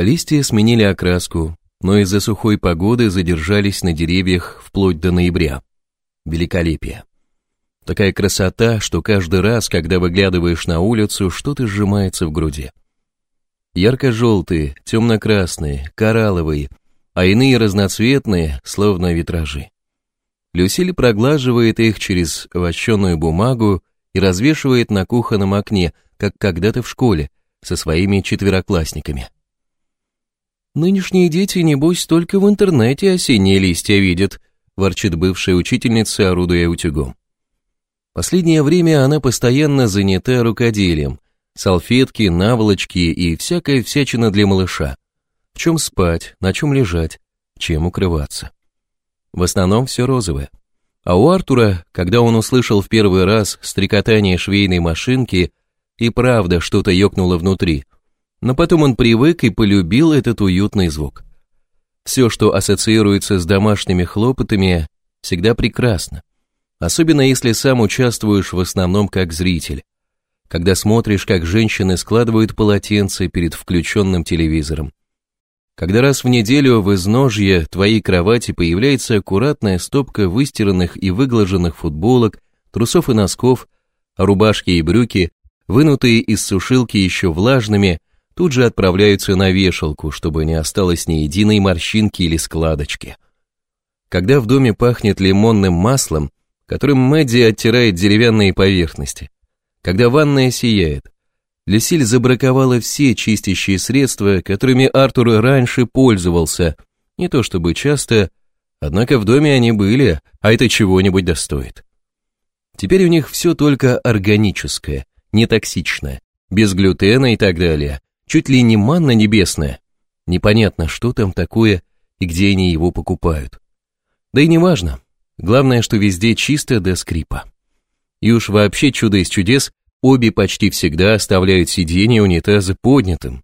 Листья сменили окраску, но из-за сухой погоды задержались на деревьях вплоть до ноября. Великолепие. Такая красота, что каждый раз, когда выглядываешь на улицу, что-то сжимается в груди. Ярко-желтые, темно-красные, коралловые, а иные разноцветные, словно витражи. Люсиль проглаживает их через вощеную бумагу и развешивает на кухонном окне, как когда-то в школе, со своими четвероклассниками. Нынешние дети, небось, только в интернете осенние листья видят, ворчит бывшая учительница, орудуя утюгом. Последнее время она постоянно занята рукоделием, салфетки, наволочки и всякая всячина для малыша. В чем спать, на чем лежать, чем укрываться. В основном все розовое. А у Артура, когда он услышал в первый раз стрекотание швейной машинки, и правда что-то ёкнуло внутри – но потом он привык и полюбил этот уютный звук. Все, что ассоциируется с домашними хлопотами, всегда прекрасно, особенно если сам участвуешь в основном как зритель, когда смотришь, как женщины складывают полотенце перед включенным телевизором, когда раз в неделю в изножье твоей кровати появляется аккуратная стопка выстиранных и выглаженных футболок, трусов и носков, рубашки и брюки, вынутые из сушилки еще влажными, тут же отправляются на вешалку, чтобы не осталось ни единой морщинки или складочки. Когда в доме пахнет лимонным маслом, которым Мэдди оттирает деревянные поверхности, когда ванная сияет, Люсиль забраковала все чистящие средства, которыми Артур раньше пользовался, не то чтобы часто, однако в доме они были, а это чего-нибудь достоит. Теперь у них все только органическое, нетоксичное, без глютена и так далее, чуть ли не манна небесная. Непонятно, что там такое и где они его покупают. Да и не важно. Главное, что везде чисто до скрипа. И уж вообще чудо из чудес, обе почти всегда оставляют сиденье унитаза поднятым.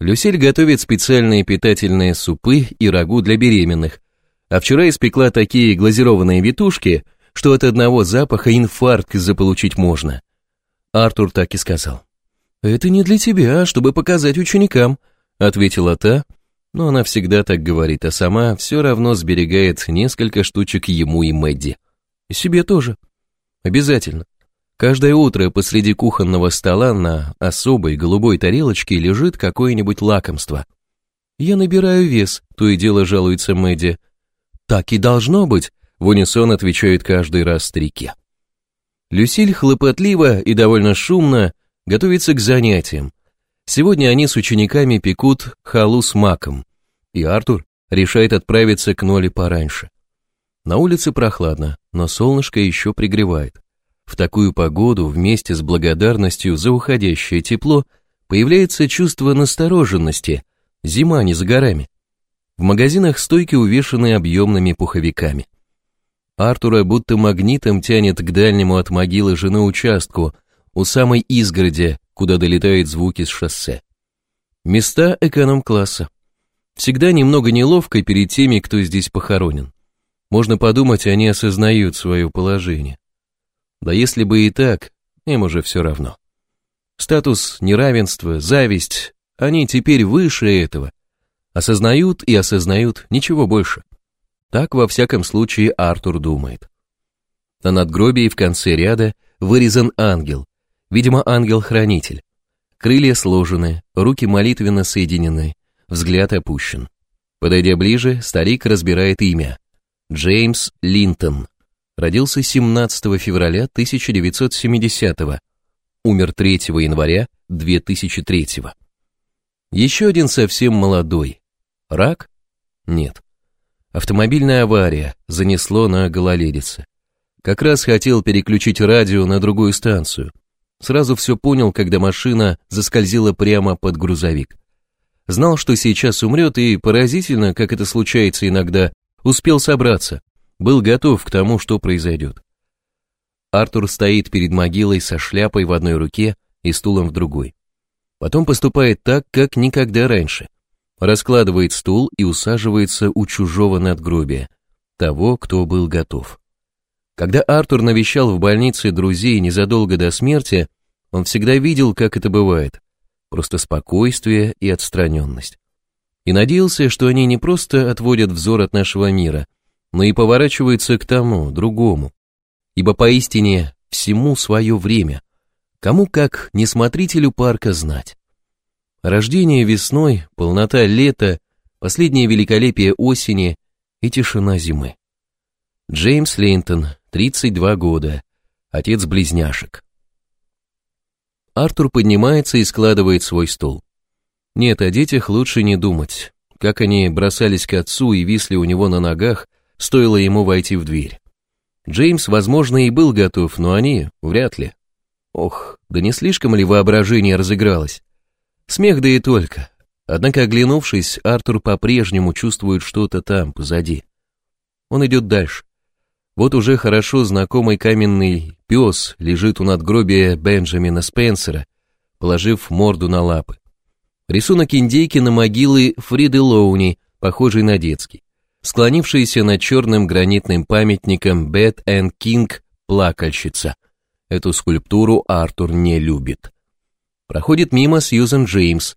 Люсель готовит специальные питательные супы и рагу для беременных, а вчера испекла такие глазированные витушки, что от одного запаха инфаркт заполучить можно. Артур так и сказал. «Это не для тебя, а чтобы показать ученикам», — ответила та, но она всегда так говорит, а сама все равно сберегает несколько штучек ему и Мэдди. И себе тоже. Обязательно. Каждое утро посреди кухонного стола на особой голубой тарелочке лежит какое-нибудь лакомство. «Я набираю вес», — то и дело жалуется Мэдди. «Так и должно быть», — в унисон отвечают каждый раз старике. Люсиль хлопотливо и довольно шумно готовится к занятиям. Сегодня они с учениками пекут халу с маком, и Артур решает отправиться к Ноле пораньше. На улице прохладно, но солнышко еще пригревает. В такую погоду вместе с благодарностью за уходящее тепло появляется чувство настороженности, зима не за горами. В магазинах стойки увешаны объемными пуховиками. Артура будто магнитом тянет к дальнему от могилы жены участку, у самой изгороди, куда долетают звуки с шоссе. Места эконом-класса. Всегда немного неловко перед теми, кто здесь похоронен. Можно подумать, они осознают свое положение. Да если бы и так, им уже все равно. Статус неравенства, зависть, они теперь выше этого. Осознают и осознают ничего больше. Так, во всяком случае, Артур думает. На надгробии в конце ряда вырезан ангел, Видимо, ангел-хранитель. Крылья сложены, руки молитвенно соединены, взгляд опущен. Подойдя ближе, старик разбирает имя. Джеймс Линтон. Родился 17 февраля 1970 -го. Умер 3 января 2003 -го. Еще один совсем молодой. Рак? Нет. Автомобильная авария занесло на гололедице. Как раз хотел переключить радио на другую станцию – сразу все понял, когда машина заскользила прямо под грузовик. Знал, что сейчас умрет, и поразительно, как это случается иногда, успел собраться, был готов к тому, что произойдет. Артур стоит перед могилой со шляпой в одной руке и стулом в другой. Потом поступает так, как никогда раньше. Раскладывает стул и усаживается у чужого надгробия, того, кто был готов. Когда Артур навещал в больнице друзей незадолго до смерти, он всегда видел, как это бывает, просто спокойствие и отстраненность. И надеялся, что они не просто отводят взор от нашего мира, но и поворачиваются к тому, другому. Ибо поистине всему свое время, кому как несмотрителю парка знать. Рождение весной, полнота лета, последнее великолепие осени и тишина зимы. Джеймс Лейнтон, 32 года, отец близняшек. Артур поднимается и складывает свой стол. Нет, о детях лучше не думать. Как они бросались к отцу и висли у него на ногах, стоило ему войти в дверь. Джеймс, возможно, и был готов, но они вряд ли. Ох, да не слишком ли воображение разыгралось? Смех да и только. Однако, оглянувшись, Артур по-прежнему чувствует что-то там, позади. Он идет дальше. Вот уже хорошо знакомый каменный пес лежит у надгробия Бенджамина Спенсера, положив морду на лапы. Рисунок индейки на могилы Фриды Лоуни, похожий на детский, склонившийся над черным гранитным памятником Бет Энн Кинг «Плакальщица». Эту скульптуру Артур не любит. Проходит мимо Сьюзен Джеймс.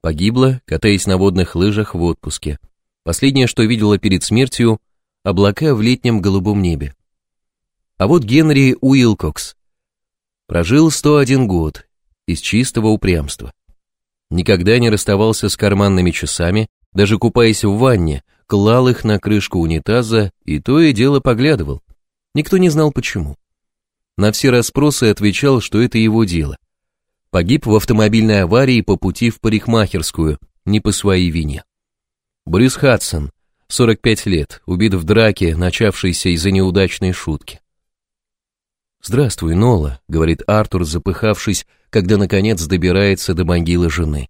Погибла, катаясь на водных лыжах в отпуске. Последнее, что видела перед смертью – облака в летнем голубом небе. А вот Генри Уилкокс прожил 101 год из чистого упрямства. Никогда не расставался с карманными часами, даже купаясь в ванне, клал их на крышку унитаза и то и дело поглядывал. Никто не знал почему. На все расспросы отвечал, что это его дело. Погиб в автомобильной аварии по пути в парикмахерскую, не по своей вине. Брюс Хадсон, 45 лет, убит в драке, начавшейся из-за неудачной шутки. «Здравствуй, Нола», — говорит Артур, запыхавшись, когда, наконец, добирается до могилы жены.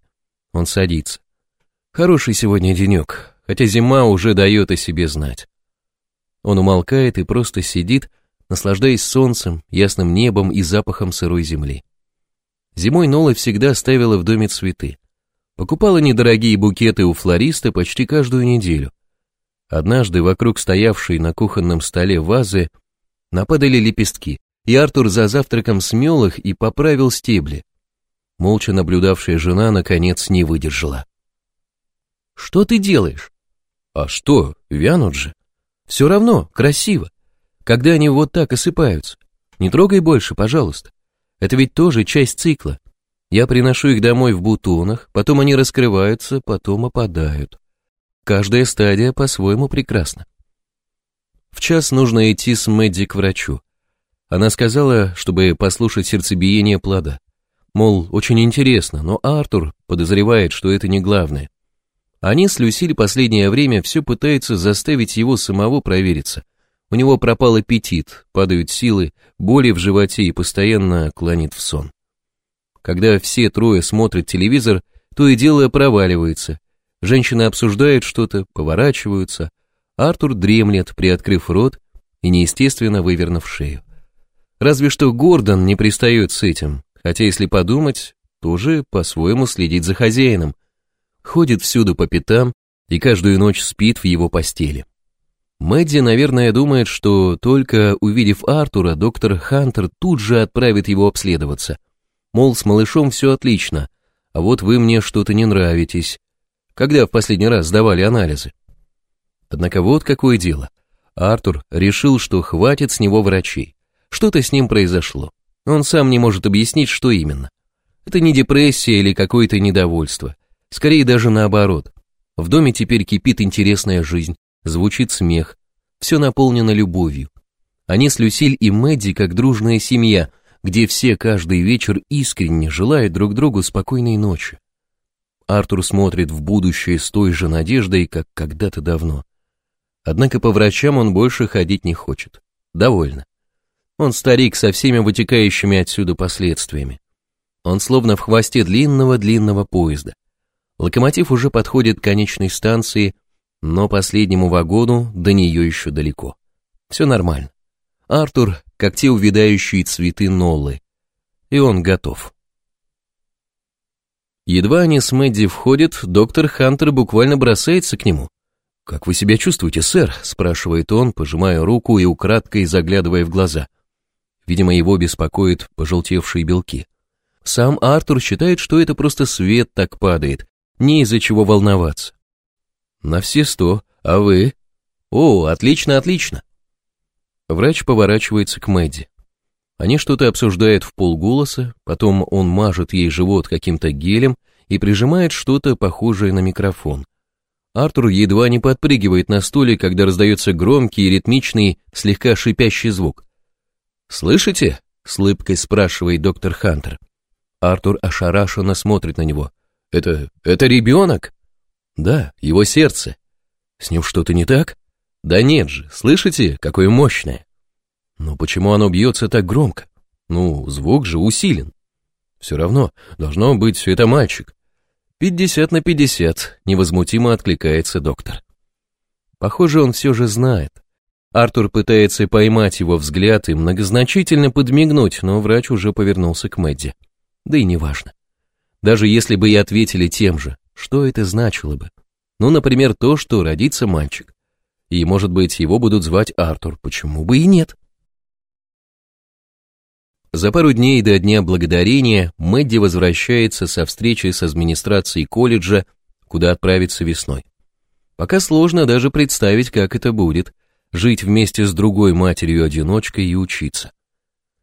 Он садится. «Хороший сегодня денек, хотя зима уже дает о себе знать». Он умолкает и просто сидит, наслаждаясь солнцем, ясным небом и запахом сырой земли. Зимой Нола всегда ставила в доме цветы. Покупала недорогие букеты у флориста почти каждую неделю. Однажды вокруг стоявшей на кухонном столе вазы нападали лепестки, и Артур за завтраком смел их и поправил стебли. Молча наблюдавшая жена, наконец, не выдержала. «Что ты делаешь?» «А что, вянут же. Все равно, красиво. Когда они вот так осыпаются. Не трогай больше, пожалуйста. Это ведь тоже часть цикла. Я приношу их домой в бутонах, потом они раскрываются, потом опадают. Каждая стадия по-своему прекрасна. В час нужно идти с Мэдди к врачу. Она сказала, чтобы послушать сердцебиение плода. Мол, очень интересно, но Артур подозревает, что это не главное. Они с Люсиль последнее время все пытаются заставить его самого провериться. У него пропал аппетит, падают силы, боли в животе и постоянно клонит в сон. Когда все трое смотрят телевизор, то и дело проваливается, Женщины обсуждают что-то, поворачиваются. Артур дремлет, приоткрыв рот и неестественно вывернув шею. Разве что Гордон не пристает с этим, хотя, если подумать, тоже по-своему следит за хозяином. Ходит всюду по пятам и каждую ночь спит в его постели. Мэдди, наверное, думает, что только увидев Артура, доктор Хантер тут же отправит его обследоваться. Мол, с малышом все отлично, а вот вы мне что-то не нравитесь, когда в последний раз сдавали анализы? Однако вот какое дело. Артур решил, что хватит с него врачей. Что-то с ним произошло. Он сам не может объяснить, что именно. Это не депрессия или какое-то недовольство. Скорее даже наоборот. В доме теперь кипит интересная жизнь, звучит смех. Все наполнено любовью. Они с Люсиль и Мэдди как дружная семья, где все каждый вечер искренне желают друг другу спокойной ночи. Артур смотрит в будущее с той же надеждой, как когда-то давно. Однако по врачам он больше ходить не хочет. Довольно. Он старик со всеми вытекающими отсюда последствиями. Он словно в хвосте длинного-длинного поезда. Локомотив уже подходит к конечной станции, но последнему вагону до нее еще далеко. Все нормально. Артур, как те увядающие цветы Ноллы. И он готов. Едва они с Мэдди входят, доктор Хантер буквально бросается к нему. «Как вы себя чувствуете, сэр?» – спрашивает он, пожимая руку и украдкой заглядывая в глаза. Видимо, его беспокоит пожелтевшие белки. Сам Артур считает, что это просто свет так падает, не из-за чего волноваться. «На все сто, а вы?» «О, отлично, отлично!» Врач поворачивается к Мэдди. Они что-то обсуждают в полголоса, потом он мажет ей живот каким-то гелем и прижимает что-то похожее на микрофон. Артур едва не подпрыгивает на стуле, когда раздается громкий, ритмичный, слегка шипящий звук. «Слышите?» — с улыбкой спрашивает доктор Хантер. Артур ошарашенно смотрит на него. «Это... это ребенок?» «Да, его сердце. С ним что-то не так?» «Да нет же, слышите, какое мощное!» Но почему оно бьется так громко? Ну, звук же усилен. Все равно, должно быть, все это мальчик. «Пятьдесят на пятьдесят», — невозмутимо откликается доктор. Похоже, он все же знает. Артур пытается поймать его взгляд и многозначительно подмигнуть, но врач уже повернулся к Мэдди. Да и неважно. Даже если бы и ответили тем же, что это значило бы? Ну, например, то, что родится мальчик. И, может быть, его будут звать Артур, почему бы и нет? За пару дней до Дня Благодарения Мэдди возвращается со встречи с администрацией колледжа, куда отправится весной. Пока сложно даже представить, как это будет – жить вместе с другой матерью-одиночкой и учиться.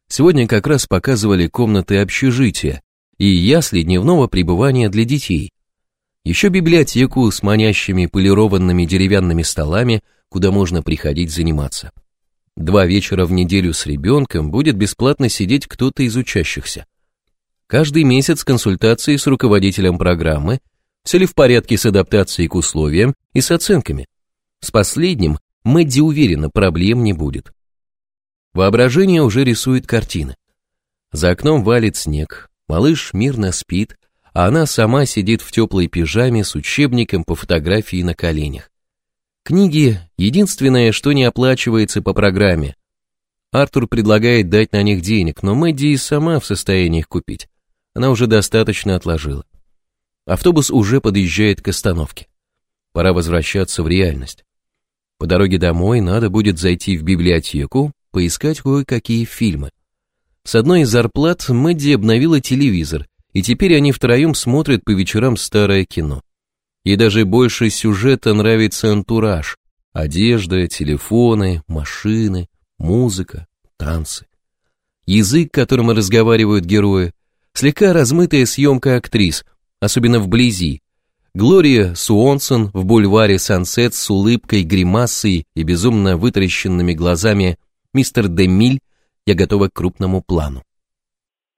Сегодня как раз показывали комнаты общежития и ясли дневного пребывания для детей. Еще библиотеку с манящими полированными деревянными столами, куда можно приходить заниматься. Два вечера в неделю с ребенком будет бесплатно сидеть кто-то из учащихся. Каждый месяц консультации с руководителем программы, все ли в порядке с адаптацией к условиям и с оценками. С последним Мэдди уверена, проблем не будет. Воображение уже рисует картины. За окном валит снег, малыш мирно спит, а она сама сидит в теплой пижаме с учебником по фотографии на коленях. Книги — единственное, что не оплачивается по программе. Артур предлагает дать на них денег, но Мэдди и сама в состоянии их купить. Она уже достаточно отложила. Автобус уже подъезжает к остановке. Пора возвращаться в реальность. По дороге домой надо будет зайти в библиотеку, поискать кое-какие фильмы. С одной из зарплат Мэдди обновила телевизор, и теперь они втроем смотрят по вечерам старое кино. И даже больше сюжета нравится антураж. Одежда, телефоны, машины, музыка, танцы. Язык, которым разговаривают герои, слегка размытая съемка актрис, особенно вблизи. Глория Суонсон в бульваре «Сансет» с улыбкой, гримасой и безумно вытаращенными глазами «Мистер Демиль, я готова к крупному плану».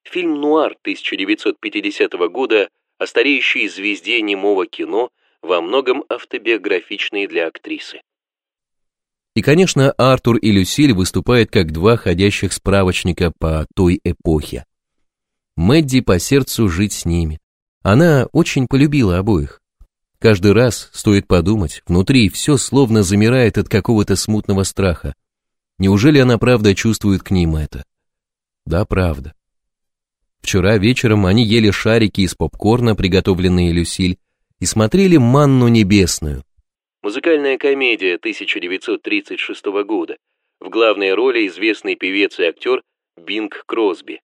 Фильм «Нуар» 1950 года о стареющей звезде немого кино во многом автобиографичные для актрисы. И, конечно, Артур и Люсиль выступают как два ходящих справочника по той эпохе. Мэдди по сердцу жить с ними. Она очень полюбила обоих. Каждый раз, стоит подумать, внутри все словно замирает от какого-то смутного страха. Неужели она правда чувствует к ним это? Да, правда. Вчера вечером они ели шарики из попкорна, приготовленные Люсиль, и смотрели «Манну небесную». Музыкальная комедия 1936 года. В главной роли известный певец и актер Бинг Кросби.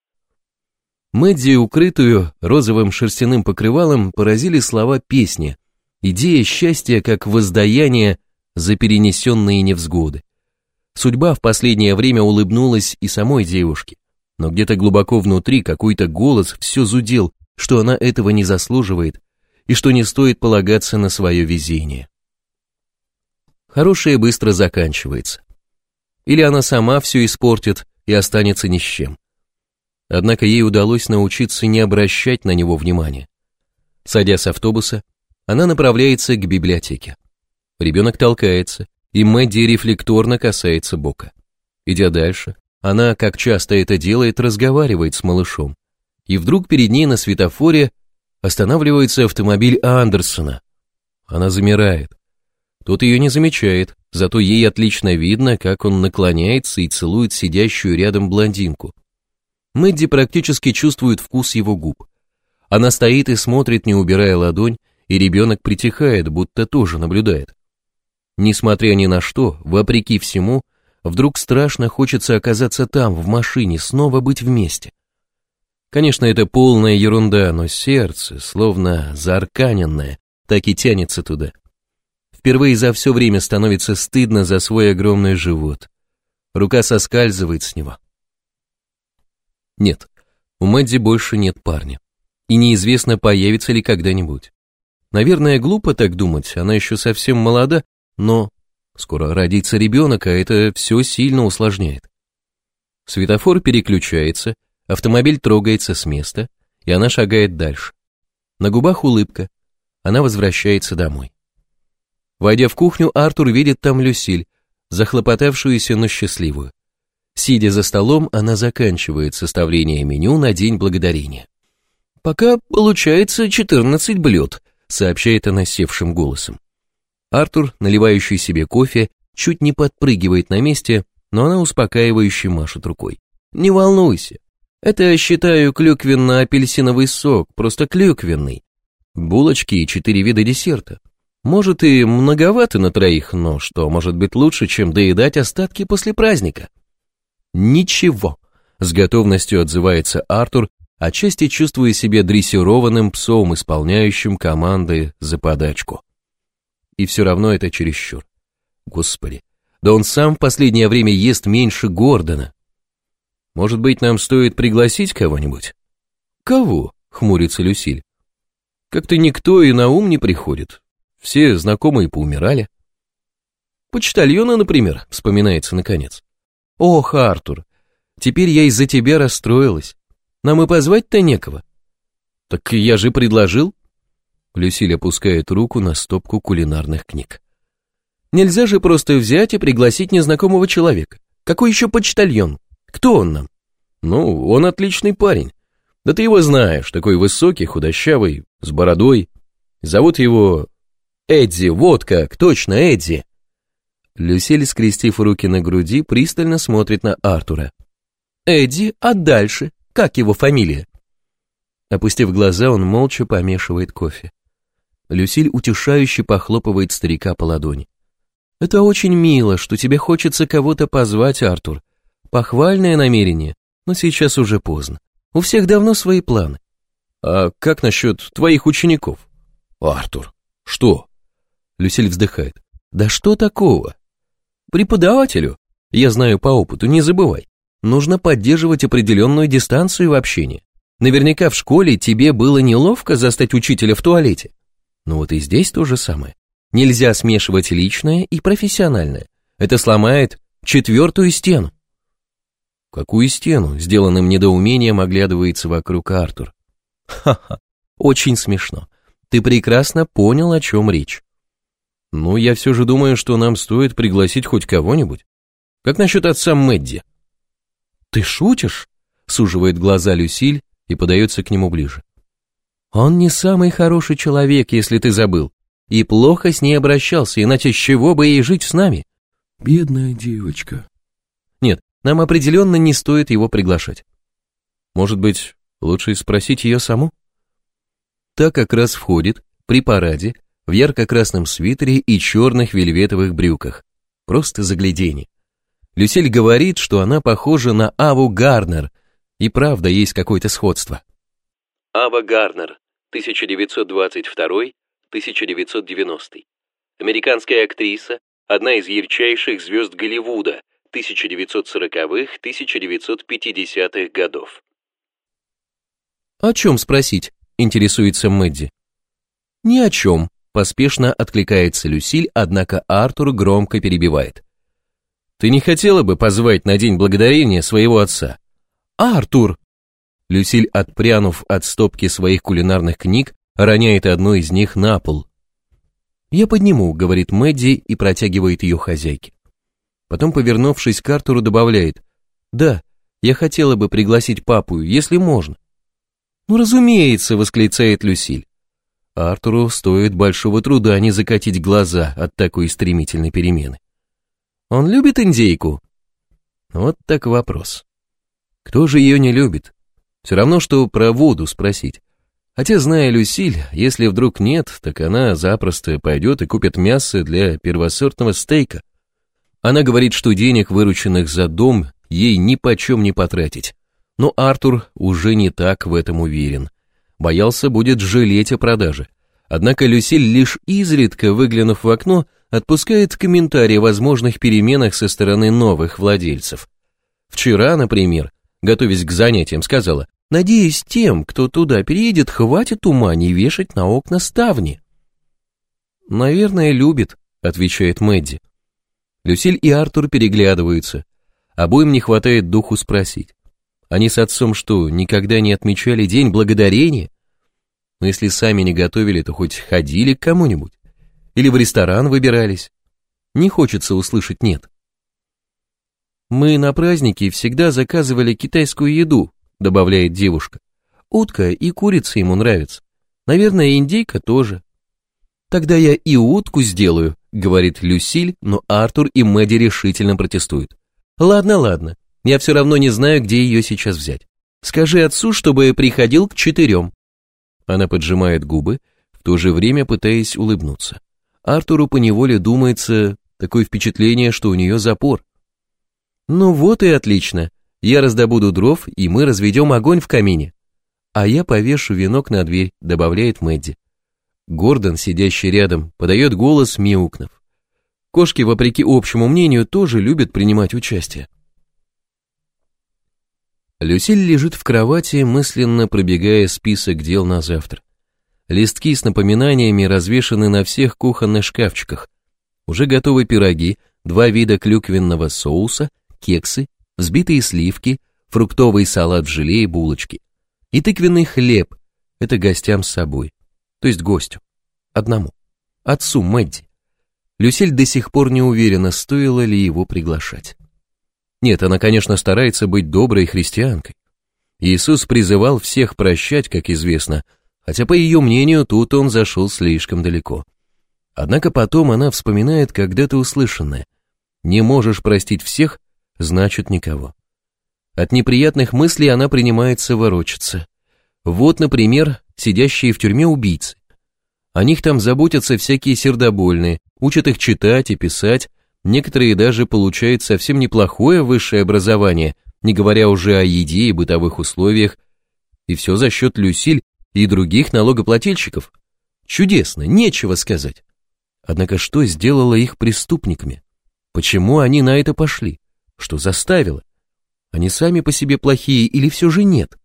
Мэдди, укрытую розовым шерстяным покрывалом, поразили слова песни. Идея счастья как воздаяние за перенесенные невзгоды. Судьба в последнее время улыбнулась и самой девушке, но где-то глубоко внутри какой-то голос все зудел, что она этого не заслуживает, и что не стоит полагаться на свое везение. Хорошее быстро заканчивается. Или она сама все испортит и останется ни с чем. Однако ей удалось научиться не обращать на него внимания. Садя с автобуса, она направляется к библиотеке. Ребенок толкается, и Мэдди рефлекторно касается бока. Идя дальше, она, как часто это делает, разговаривает с малышом. И вдруг перед ней на светофоре останавливается автомобиль Андерсона. Она замирает. Тут ее не замечает, зато ей отлично видно, как он наклоняется и целует сидящую рядом блондинку. Мэдди практически чувствует вкус его губ. Она стоит и смотрит, не убирая ладонь, и ребенок притихает, будто тоже наблюдает. Несмотря ни на что, вопреки всему, вдруг страшно хочется оказаться там, в машине, снова быть вместе. Конечно, это полная ерунда, но сердце, словно зарканенное, так и тянется туда. Впервые за все время становится стыдно за свой огромный живот. Рука соскальзывает с него. Нет, у Мэдди больше нет парня. И неизвестно, появится ли когда-нибудь. Наверное, глупо так думать, она еще совсем молода, но скоро родится ребенок, а это все сильно усложняет. Светофор переключается, Автомобиль трогается с места, и она шагает дальше. На губах улыбка. Она возвращается домой. Войдя в кухню, Артур видит там Люсиль, захлопотавшуюся, но счастливую. Сидя за столом, она заканчивает составление меню на День Благодарения. «Пока получается 14 блюд», — сообщает она севшим голосом. Артур, наливающий себе кофе, чуть не подпрыгивает на месте, но она успокаивающе машет рукой. «Не волнуйся, это я считаю клюквенно-апельсиновый сок, просто клюквенный. Булочки и четыре вида десерта. Может и многовато на троих, но что может быть лучше, чем доедать остатки после праздника? Ничего, с готовностью отзывается Артур, отчасти чувствуя себя дрессированным псом, исполняющим команды за подачку. И все равно это чересчур. Господи, да он сам в последнее время ест меньше Гордона. Может быть, нам стоит пригласить кого-нибудь? Кого? Хмурится Люсиль. Как-то никто и на ум не приходит. Все знакомые поумирали. Почтальона, например, вспоминается наконец. Ох, Артур, теперь я из-за тебя расстроилась. Нам и позвать-то некого. Так я же предложил. Люсиль опускает руку на стопку кулинарных книг. Нельзя же просто взять и пригласить незнакомого человека. Какой еще почтальон? Кто он нам? Ну, он отличный парень. Да ты его знаешь, такой высокий, худощавый, с бородой. Зовут его Эдди, вот как, точно Эдди. Люсиль, скрестив руки на груди, пристально смотрит на Артура. Эдди, а дальше? Как его фамилия? Опустив глаза, он молча помешивает кофе. Люсиль утешающе похлопывает старика по ладони. Это очень мило, что тебе хочется кого-то позвать, Артур похвальное намерение, но сейчас уже поздно. У всех давно свои планы. А как насчет твоих учеников? Артур, что? Люсиль вздыхает. Да что такого? Преподавателю, я знаю по опыту, не забывай, нужно поддерживать определенную дистанцию в общении. Наверняка в школе тебе было неловко застать учителя в туалете. Но вот и здесь то же самое. Нельзя смешивать личное и профессиональное. Это сломает четвертую стену какую стену?» — сделанным недоумением оглядывается вокруг Артур. «Ха-ха, очень смешно. Ты прекрасно понял, о чем речь». «Ну, я все же думаю, что нам стоит пригласить хоть кого-нибудь. Как насчет отца Мэдди?» «Ты шутишь?» — суживает глаза Люсиль и подается к нему ближе. «Он не самый хороший человек, если ты забыл, и плохо с ней обращался, иначе с чего бы ей жить с нами?» «Бедная девочка». «Нет, нам определенно не стоит его приглашать. Может быть, лучше спросить ее саму? Та как раз входит, при параде, в ярко-красном свитере и черных вельветовых брюках. Просто загляденье. Люсиль говорит, что она похожа на Аву Гарнер, и правда есть какое-то сходство. Ава Гарнер, 1922-1990. Американская актриса, одна из ярчайших звезд Голливуда – 1940-х, 1950-х годов. «О чем спросить?» – интересуется Мэдди. «Ни о чем», – поспешно откликается Люсиль, однако Артур громко перебивает. «Ты не хотела бы позвать на День Благодарения своего отца?» «А, Артур!» Люсиль, отпрянув от стопки своих кулинарных книг, роняет одну из них на пол. «Я подниму», — говорит Мэдди и протягивает ее хозяйке. Потом, повернувшись к Артуру, добавляет. «Да, я хотела бы пригласить папу, если можно». «Ну, разумеется», — восклицает Люсиль. А Артуру стоит большого труда не закатить глаза от такой стремительной перемены. «Он любит индейку?» Вот так вопрос. Кто же ее не любит? Все равно, что про воду спросить. Хотя, зная Люсиль, если вдруг нет, так она запросто пойдет и купит мясо для первосортного стейка. Она говорит, что денег, вырученных за дом, ей ни почем не потратить. Но Артур уже не так в этом уверен. Боялся, будет жалеть о продаже. Однако Люсиль, лишь изредка выглянув в окно, отпускает комментарии о возможных переменах со стороны новых владельцев. Вчера, например, готовясь к занятиям, сказала, «Надеюсь, тем, кто туда переедет, хватит ума не вешать на окна ставни». «Наверное, любит», — отвечает Мэдди. Люсиль и Артур переглядываются. Обоим не хватает духу спросить. Они с отцом что, никогда не отмечали День Благодарения? Но если сами не готовили, то хоть ходили к кому-нибудь? Или в ресторан выбирались? Не хочется услышать «нет». «Мы на празднике всегда заказывали китайскую еду», добавляет девушка. «Утка и курица ему нравятся, Наверное, индейка тоже». «Тогда я и утку сделаю», говорит Люсиль, но Артур и Мэдди решительно протестуют. Ладно, ладно, я все равно не знаю, где ее сейчас взять. Скажи отцу, чтобы приходил к четырем. Она поджимает губы, в то же время пытаясь улыбнуться. Артуру поневоле думается такое впечатление, что у нее запор. Ну вот и отлично. Я раздобуду дров, и мы разведем огонь в камине. А я повешу венок на дверь, добавляет Мэдди. Гордон, сидящий рядом, подает голос, мяукнув. Кошки, вопреки общему мнению, тоже любят принимать участие. Люсиль лежит в кровати, мысленно пробегая список дел на завтра. Листки с напоминаниями развешаны на всех кухонных шкафчиках. Уже готовы пироги, два вида клюквенного соуса, кексы, взбитые сливки, фруктовый салат в желе и булочки. И тыквенный хлеб, это гостям с собой то есть гостю, одному, отцу Мэдди. Люсиль до сих пор не уверена, стоило ли его приглашать. Нет, она, конечно, старается быть доброй христианкой. Иисус призывал всех прощать, как известно, хотя, по ее мнению, тут он зашел слишком далеко. Однако потом она вспоминает когда-то услышанное. «Не можешь простить всех, значит никого». От неприятных мыслей она принимается ворочаться. Вот, например, сидящие в тюрьме убийцы. О них там заботятся всякие сердобольные, учат их читать и писать, некоторые даже получают совсем неплохое высшее образование, не говоря уже о еде и бытовых условиях, и все за счет Люсиль и других налогоплательщиков. Чудесно, нечего сказать. Однако что сделало их преступниками? Почему они на это пошли? Что заставило? Они сами по себе плохие или все же нет?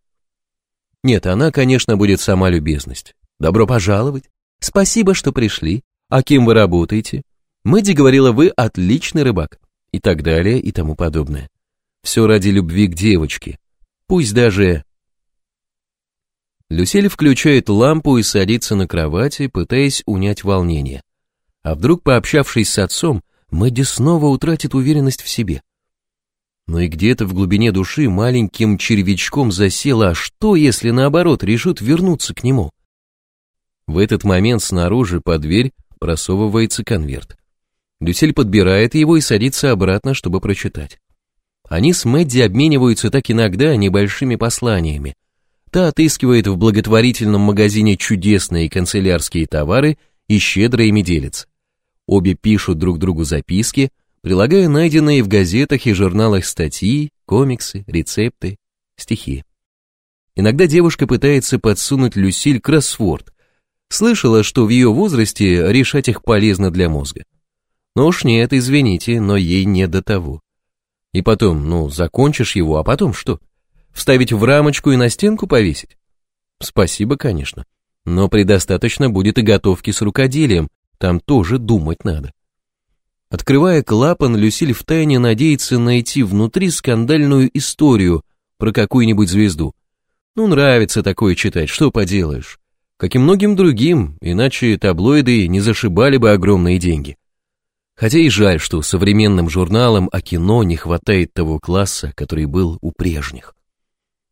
Нет, она, конечно, будет сама любезность. Добро пожаловать. Спасибо, что пришли. А кем вы работаете? Мэдди говорила, вы отличный рыбак. И так далее, и тому подобное. Все ради любви к девочке. Пусть даже... Люсиль включает лампу и садится на кровати, пытаясь унять волнение. А вдруг, пообщавшись с отцом, Мэдди снова утратит уверенность в себе но и где-то в глубине души маленьким червячком засело, что если наоборот решит вернуться к нему. В этот момент снаружи под дверь просовывается конверт. Люсель подбирает его и садится обратно, чтобы прочитать. Они с Мэдди обмениваются так иногда небольшими посланиями. Та отыскивает в благотворительном магазине чудесные канцелярские товары и щедро ими делится. Обе пишут друг другу записки, прилагая найденные в газетах и журналах статьи, комиксы, рецепты, стихи. Иногда девушка пытается подсунуть Люсиль кроссворд. Слышала, что в ее возрасте решать их полезно для мозга. Но уж нет, извините, но ей не до того. И потом, ну, закончишь его, а потом что? Вставить в рамочку и на стенку повесить? Спасибо, конечно. Но предостаточно будет и готовки с рукоделием, там тоже думать надо. Открывая клапан, Люсиль втайне надеется найти внутри скандальную историю про какую-нибудь звезду. Ну, нравится такое читать, что поделаешь. Как и многим другим, иначе таблоиды не зашибали бы огромные деньги. Хотя и жаль, что современным журналам о кино не хватает того класса, который был у прежних.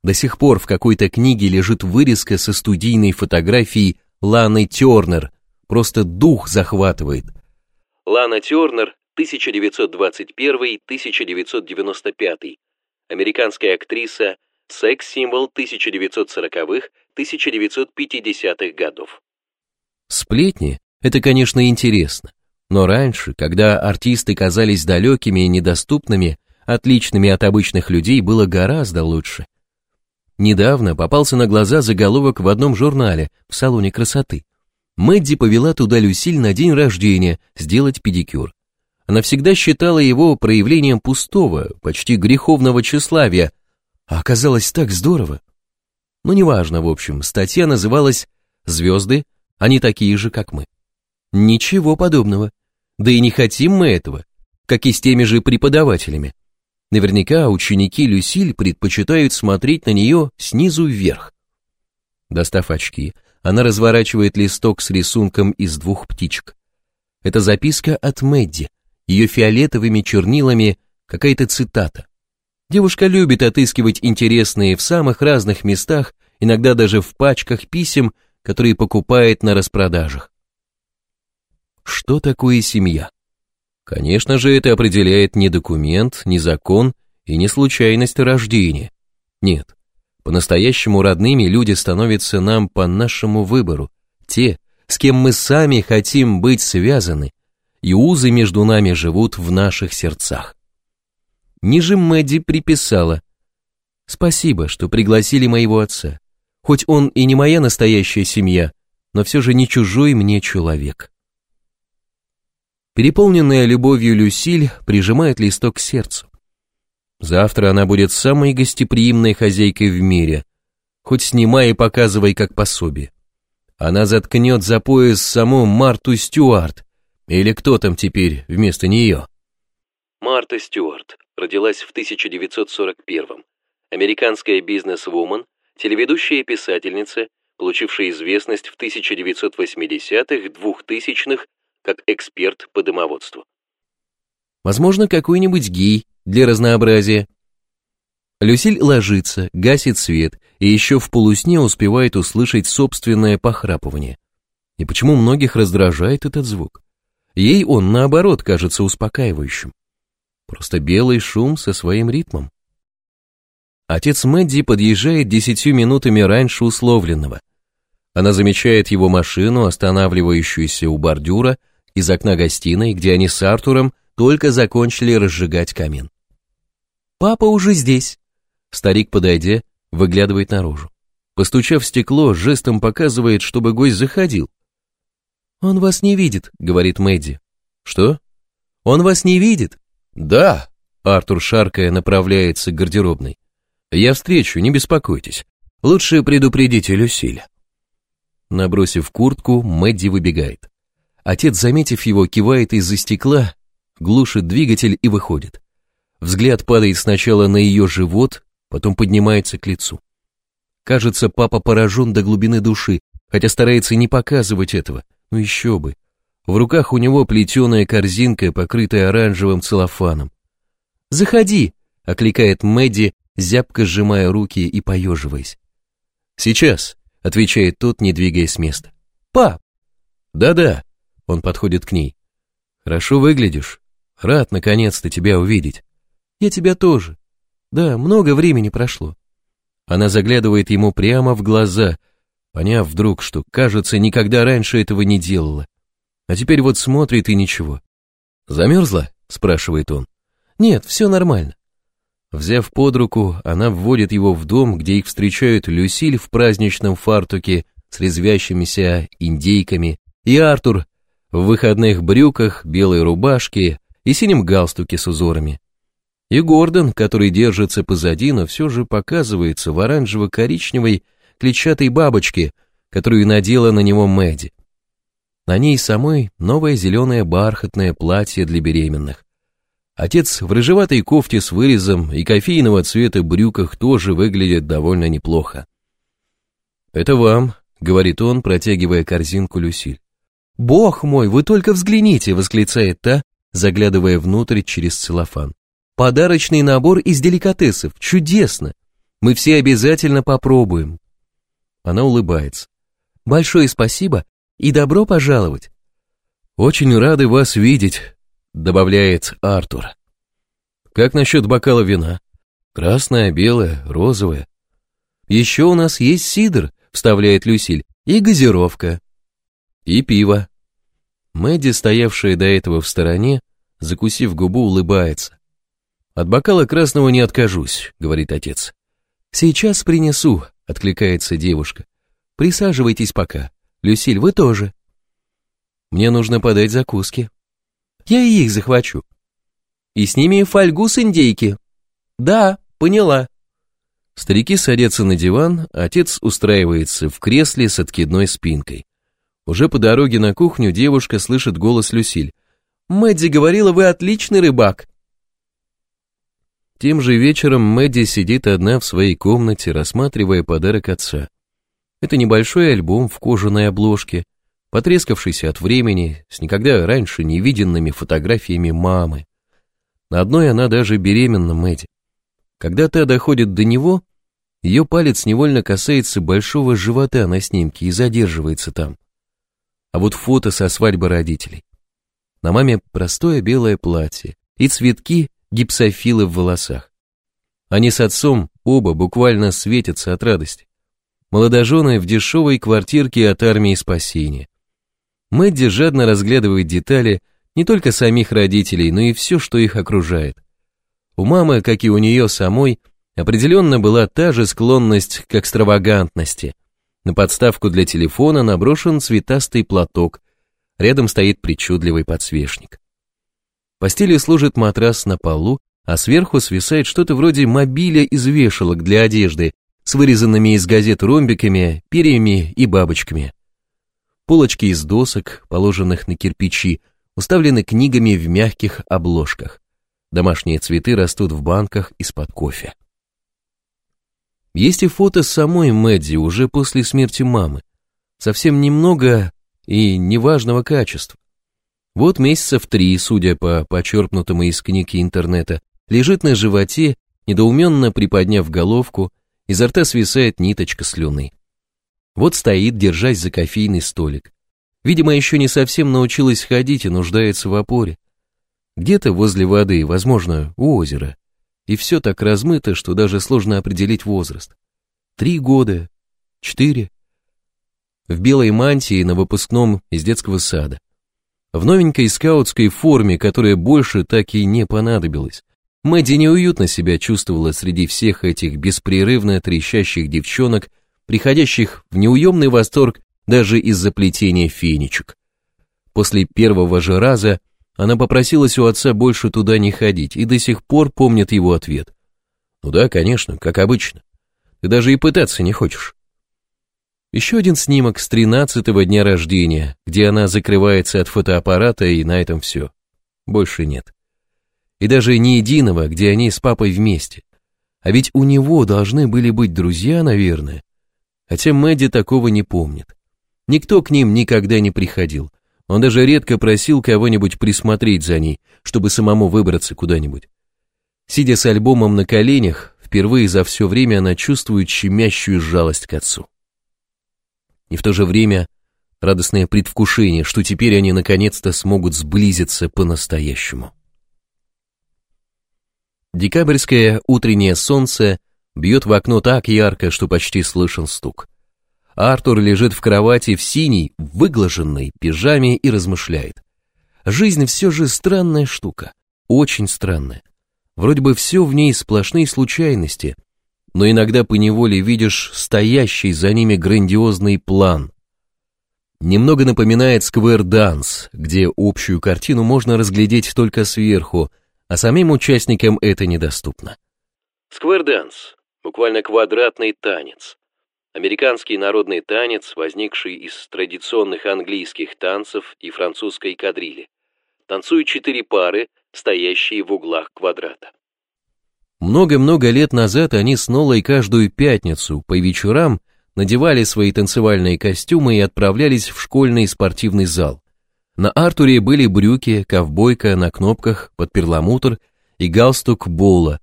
До сих пор в какой-то книге лежит вырезка со студийной фотографией Ланы Тернер. Просто дух захватывает – Лана Тернер 1921-1995, американская актриса, секс-символ 1940-х, 1950-х годов. Сплетни – это, конечно, интересно, но раньше, когда артисты казались далекими и недоступными, отличными от обычных людей было гораздо лучше. Недавно попался на глаза заголовок в одном журнале в салоне красоты. Мэдди повела туда Люсиль на день рождения сделать педикюр. Она всегда считала его проявлением пустого, почти греховного тщеславия, а оказалось так здорово. Ну неважно, в общем, статья называлась «Звезды, они такие же, как мы». Ничего подобного. Да и не хотим мы этого, как и с теми же преподавателями. Наверняка ученики Люсиль предпочитают смотреть на нее снизу вверх. Достав очки, она разворачивает листок с рисунком из двух птичек. Это записка от Мэдди, ее фиолетовыми чернилами какая-то цитата. Девушка любит отыскивать интересные в самых разных местах, иногда даже в пачках писем, которые покупает на распродажах. Что такое семья? Конечно же, это определяет не документ, не закон и не случайность рождения. Нет, по-настоящему родными люди становятся нам по нашему выбору, те, с кем мы сами хотим быть связаны, и узы между нами живут в наших сердцах. Ниже Мэдди приписала «Спасибо, что пригласили моего отца, хоть он и не моя настоящая семья, но все же не чужой мне человек». Переполненная любовью Люсиль прижимает листок к сердцу. Завтра она будет самой гостеприимной хозяйкой в мире. Хоть снимай и показывай как пособие. Она заткнет за пояс саму Марту Стюарт, или кто там теперь вместо нее. Марта Стюарт родилась в 1941-м. Американская бизнес-вумен, телеведущая и писательница, получившая известность в 1980-х, 2000-х как эксперт по домоводству. Возможно, какой-нибудь гей для разнообразия. Люсиль ложится, гасит свет и еще в полусне успевает услышать собственное похрапывание. И почему многих раздражает этот звук? Ей он, наоборот, кажется успокаивающим. Просто белый шум со своим ритмом. Отец Мэдди подъезжает десятью минутами раньше условленного. Она замечает его машину, останавливающуюся у бордюра, из окна гостиной, где они с Артуром только закончили разжигать камин. Папа уже здесь!» Старик, подойдя, выглядывает наружу. Постучав в стекло, жестом показывает, чтобы гость заходил. «Он вас не видит», — говорит Мэдди. «Что?» «Он вас не видит?» «Да», — Артур шаркая направляется к гардеробной. «Я встречу, не беспокойтесь. Лучше предупредите Люсиль». Набросив куртку, Мэдди выбегает. Отец, заметив его, кивает из-за стекла, глушит двигатель и выходит. Взгляд падает сначала на ее живот, потом поднимается к лицу. Кажется, папа поражен до глубины души, хотя старается не показывать этого, ну еще бы. В руках у него плетеная корзинка, покрытая оранжевым целлофаном. «Заходи!» — окликает Мэдди, зябко сжимая руки и поеживаясь. «Сейчас!» — отвечает тот, не двигаясь с места. «Пап!» «Да-да!» — он подходит к ней. «Хорошо выглядишь. Рад, наконец-то, тебя увидеть». Я тебя тоже. Да, много времени прошло. Она заглядывает ему прямо в глаза, поняв вдруг, что, кажется, никогда раньше этого не делала. А теперь вот смотрит и ничего. Замерзла? спрашивает он. Нет, все нормально. Взяв под руку, она вводит его в дом, где их встречают Люсиль в праздничном фартуке с резвящимися индейками и Артур в выходных брюках, белой рубашке и синем галстуке с узорами. И Гордон, который держится позади, но все же показывается в оранжево-коричневой клетчатой бабочке, которую надела на него Мэдди. На ней самой новое зеленое бархатное платье для беременных. Отец в рыжеватой кофте с вырезом и кофейного цвета брюках тоже выглядит довольно неплохо. «Это вам», — говорит он, протягивая корзинку Люсиль. «Бог мой, вы только взгляните!» — восклицает та, заглядывая внутрь через целлофан. Подарочный набор из деликатесов. Чудесно. Мы все обязательно попробуем. Она улыбается. Большое спасибо и добро пожаловать. Очень рады вас видеть, добавляет Артур. Как насчет бокала вина? Красное, белое, розовое. Еще у нас есть сидр, вставляет Люсиль, и газировка. И пиво. Мэдди, стоявшая до этого в стороне, закусив губу, улыбается. От бокала красного не откажусь, говорит отец. Сейчас принесу, откликается девушка. Присаживайтесь пока. Люсиль, вы тоже. Мне нужно подать закуски. Я и их захвачу. И с ними фольгу с индейки. Да, поняла. Старики садятся на диван, отец устраивается в кресле с откидной спинкой. Уже по дороге на кухню девушка слышит голос Люсиль. «Мэдди говорила, вы отличный рыбак. Тем же вечером Мэдди сидит одна в своей комнате, рассматривая подарок отца. Это небольшой альбом в кожаной обложке, потрескавшийся от времени, с никогда раньше не виденными фотографиями мамы. На одной она даже беременна Мэдди. Когда та доходит до него, ее палец невольно касается большого живота на снимке и задерживается там. А вот фото со свадьбы родителей. На маме простое белое платье и цветки, гипсофилы в волосах. Они с отцом оба буквально светятся от радости. Молодожены в дешевой квартирке от армии спасения. Мэдди жадно разглядывает детали не только самих родителей, но и все, что их окружает. У мамы, как и у нее самой, определенно была та же склонность к экстравагантности. На подставку для телефона наброшен цветастый платок, рядом стоит причудливый подсвечник. Постели служит матрас на полу, а сверху свисает что-то вроде мобиля из вешалок для одежды с вырезанными из газет ромбиками, перьями и бабочками. Полочки из досок, положенных на кирпичи, уставлены книгами в мягких обложках. Домашние цветы растут в банках из-под кофе. Есть и фото самой Мэдди уже после смерти мамы. Совсем немного и неважного качества. Вот месяцев три, судя по почерпнутому из книги интернета, лежит на животе, недоуменно приподняв головку, изо рта свисает ниточка слюны. Вот стоит, держась за кофейный столик. Видимо, еще не совсем научилась ходить и нуждается в опоре. Где-то возле воды, возможно, у озера. И все так размыто, что даже сложно определить возраст. Три года, четыре. В белой мантии на выпускном из детского сада в новенькой скаутской форме, которая больше так и не понадобилась. Мэдди неуютно себя чувствовала среди всех этих беспрерывно трещащих девчонок, приходящих в неуемный восторг даже из-за плетения фенечек. После первого же раза она попросилась у отца больше туда не ходить и до сих пор помнит его ответ. «Ну да, конечно, как обычно. Ты даже и пытаться не хочешь». Еще один снимок с 13-го дня рождения, где она закрывается от фотоаппарата, и на этом все. Больше нет. И даже ни единого, где они с папой вместе. А ведь у него должны были быть друзья, наверное. Хотя Мэдди такого не помнит. Никто к ним никогда не приходил. Он даже редко просил кого-нибудь присмотреть за ней, чтобы самому выбраться куда-нибудь. Сидя с альбомом на коленях, впервые за все время она чувствует щемящую жалость к отцу и в то же время радостное предвкушение, что теперь они наконец-то смогут сблизиться по-настоящему. Декабрьское утреннее солнце бьет в окно так ярко, что почти слышен стук. Артур лежит в кровати в синей, выглаженной пижаме и размышляет. Жизнь все же странная штука, очень странная. Вроде бы все в ней сплошные случайности, но иногда поневоле видишь стоящий за ними грандиозный план. Немного напоминает сквер-данс, где общую картину можно разглядеть только сверху, а самим участникам это недоступно. Сквер-данс – буквально квадратный танец. Американский народный танец, возникший из традиционных английских танцев и французской кадрили. Танцуют четыре пары, стоящие в углах квадрата. Много-много лет назад они с Нолой каждую пятницу по вечерам надевали свои танцевальные костюмы и отправлялись в школьный спортивный зал. На Артуре были брюки, ковбойка на кнопках под перламутр и галстук Бола,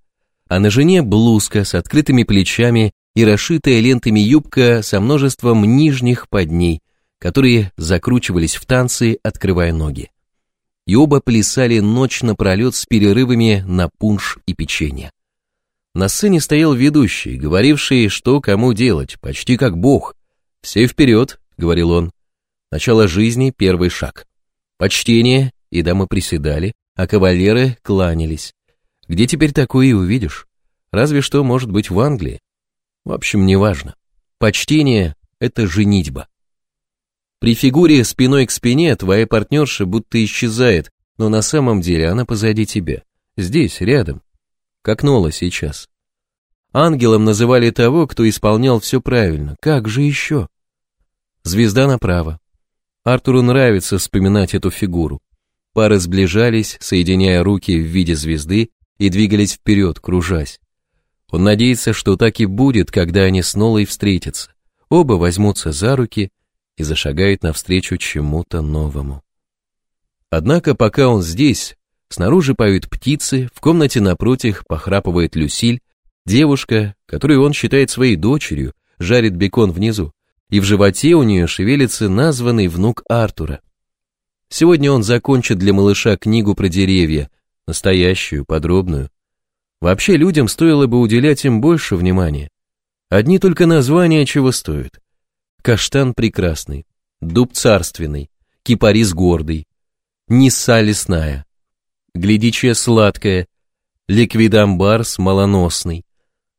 а на жене блузка с открытыми плечами и расшитая лентами юбка со множеством нижних под ней, которые закручивались в танцы, открывая ноги. И оба плясали ночь напролет с перерывами на пунш и печенье. На сцене стоял ведущий, говоривший, что кому делать, почти как бог. «Все вперед», — говорил он. «Начало жизни — первый шаг. Почтение, и дамы приседали, а кавалеры кланялись. Где теперь такое и увидишь? Разве что, может быть, в Англии. В общем, неважно. Почтение — это женитьба. При фигуре спиной к спине твоя партнерша будто исчезает, но на самом деле она позади тебя, здесь, рядом как Нола сейчас. Ангелом называли того, кто исполнял все правильно. Как же еще? Звезда направо. Артуру нравится вспоминать эту фигуру. Пары сближались, соединяя руки в виде звезды и двигались вперед, кружась. Он надеется, что так и будет, когда они с Нолой встретятся. Оба возьмутся за руки и зашагают навстречу чему-то новому. Однако пока он здесь, Снаружи поют птицы, в комнате напротив похрапывает Люсиль, девушка, которую он считает своей дочерью, жарит бекон внизу, и в животе у нее шевелится названный внук Артура. Сегодня он закончит для малыша книгу про деревья, настоящую, подробную. Вообще людям стоило бы уделять им больше внимания. Одни только названия чего стоят. Каштан прекрасный, дуб царственный, кипарис гордый, неса лесная, глядичье сладкое, ликвидамбар смолоносный.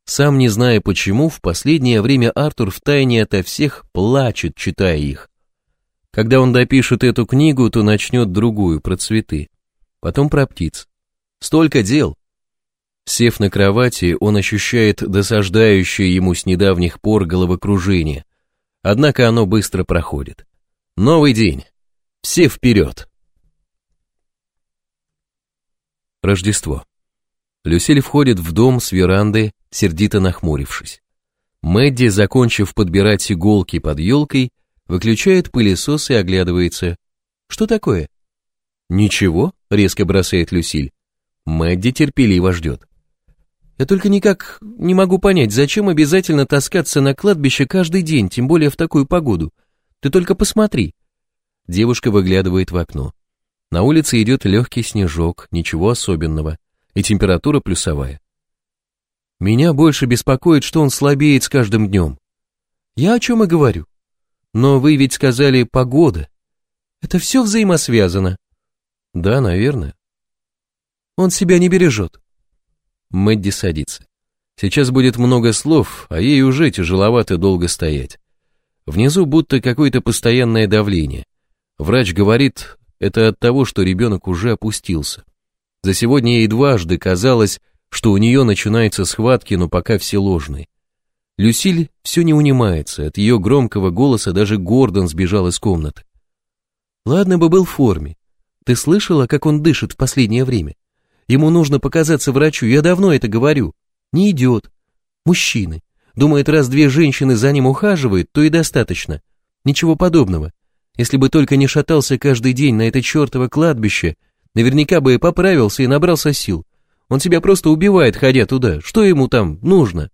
Сам не зная почему, в последнее время Артур втайне ото всех плачет, читая их. Когда он допишет эту книгу, то начнет другую про цветы, потом про птиц. Столько дел! Сев на кровати, он ощущает досаждающее ему с недавних пор головокружение. Однако оно быстро проходит. Новый день! Все вперед! Рождество. Люсиль входит в дом с веранды, сердито нахмурившись. Мэдди, закончив подбирать иголки под елкой, выключает пылесос и оглядывается. «Что такое?» «Ничего», — резко бросает Люсиль. Мэдди терпеливо ждет. «Я только никак не могу понять, зачем обязательно таскаться на кладбище каждый день, тем более в такую погоду. Ты только посмотри». Девушка выглядывает в окно. На улице идет легкий снежок, ничего особенного, и температура плюсовая. Меня больше беспокоит, что он слабеет с каждым днем. Я о чем и говорю. Но вы ведь сказали «погода». Это все взаимосвязано. Да, наверное. Он себя не бережет. Мэдди садится. Сейчас будет много слов, а ей уже тяжеловато долго стоять. Внизу будто какое-то постоянное давление. Врач говорит, это от того, что ребенок уже опустился. За сегодня ей дважды казалось, что у нее начинаются схватки, но пока все ложные. Люсиль все не унимается, от ее громкого голоса даже Гордон сбежал из комнаты. Ладно бы был в форме. Ты слышала, как он дышит в последнее время? Ему нужно показаться врачу, я давно это говорю. Не идет. Мужчины. Думает, раз две женщины за ним ухаживают, то и достаточно. Ничего подобного. Если бы только не шатался каждый день на это чертово кладбище, наверняка бы и поправился и набрался сил. Он себя просто убивает, ходя туда. Что ему там нужно?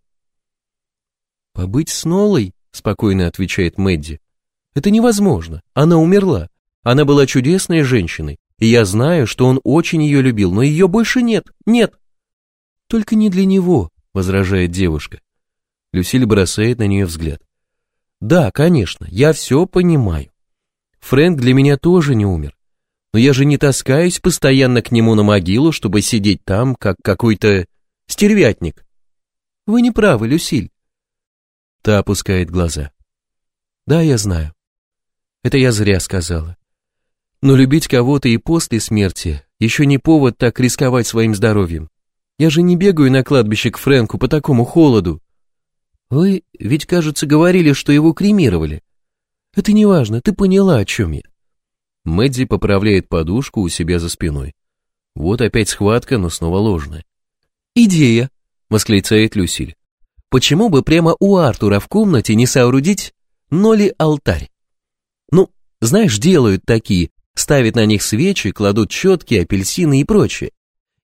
Побыть с Нолой, спокойно отвечает Мэдди. Это невозможно. Она умерла. Она была чудесной женщиной. И я знаю, что он очень ее любил, но ее больше нет. Нет. Только не для него, возражает девушка. Люсиль бросает на нее взгляд. Да, конечно, я все понимаю. Фрэнк для меня тоже не умер. Но я же не таскаюсь постоянно к нему на могилу, чтобы сидеть там, как какой-то стервятник. Вы не правы, Люсиль. Та опускает глаза. Да, я знаю. Это я зря сказала. Но любить кого-то и после смерти еще не повод так рисковать своим здоровьем. Я же не бегаю на кладбище к Фрэнку по такому холоду. Вы ведь, кажется, говорили, что его кремировали. А Это не важно, ты поняла, о чем я». Мэдди поправляет подушку у себя за спиной. Вот опять схватка, но снова ложная. «Идея!» — восклицает Люсиль. «Почему бы прямо у Артура в комнате не соорудить ноли алтарь? Ну, знаешь, делают такие, ставят на них свечи, кладут четки, апельсины и прочее.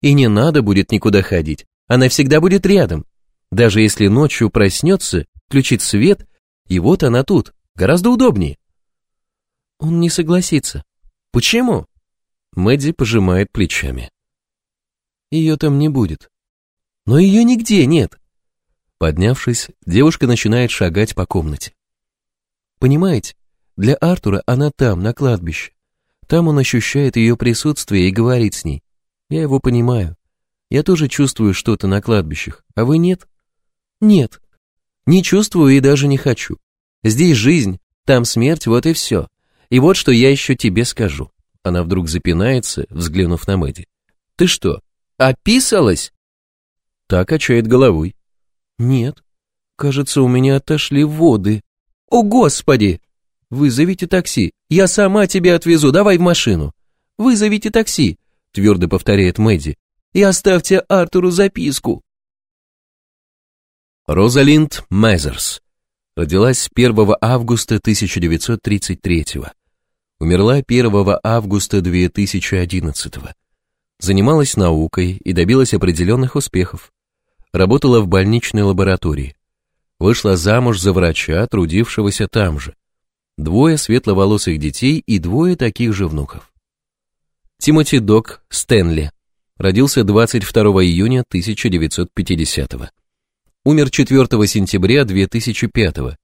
И не надо будет никуда ходить, она всегда будет рядом. Даже если ночью проснется, включит свет, и вот она тут, Гораздо удобнее. Он не согласится. Почему? Мэдди пожимает плечами. Ее там не будет. Но ее нигде нет. Поднявшись, девушка начинает шагать по комнате. Понимаете, для Артура она там, на кладбище. Там он ощущает ее присутствие и говорит с ней. Я его понимаю. Я тоже чувствую что-то на кладбищах, а вы нет? Нет. Не чувствую и даже не хочу. Здесь жизнь, там смерть, вот и все. И вот что я еще тебе скажу. Она вдруг запинается, взглянув на Мэдди. Ты что, описалась? Та качает головой. Нет, кажется, у меня отошли воды. О, Господи! Вызовите такси, я сама тебя отвезу, давай в машину. Вызовите такси, твердо повторяет Мэдди. И оставьте Артуру записку. Розалинд Мезерс Родилась 1 августа 1933 умерла 1 августа 2011 Занималась наукой и добилась определенных успехов. Работала в больничной лаборатории. Вышла замуж за врача, трудившегося там же. Двое светловолосых детей и двое таких же внуков. Тимоти Док Стэнли родился 22 июня 1950 года умер 4 сентября 2005-го.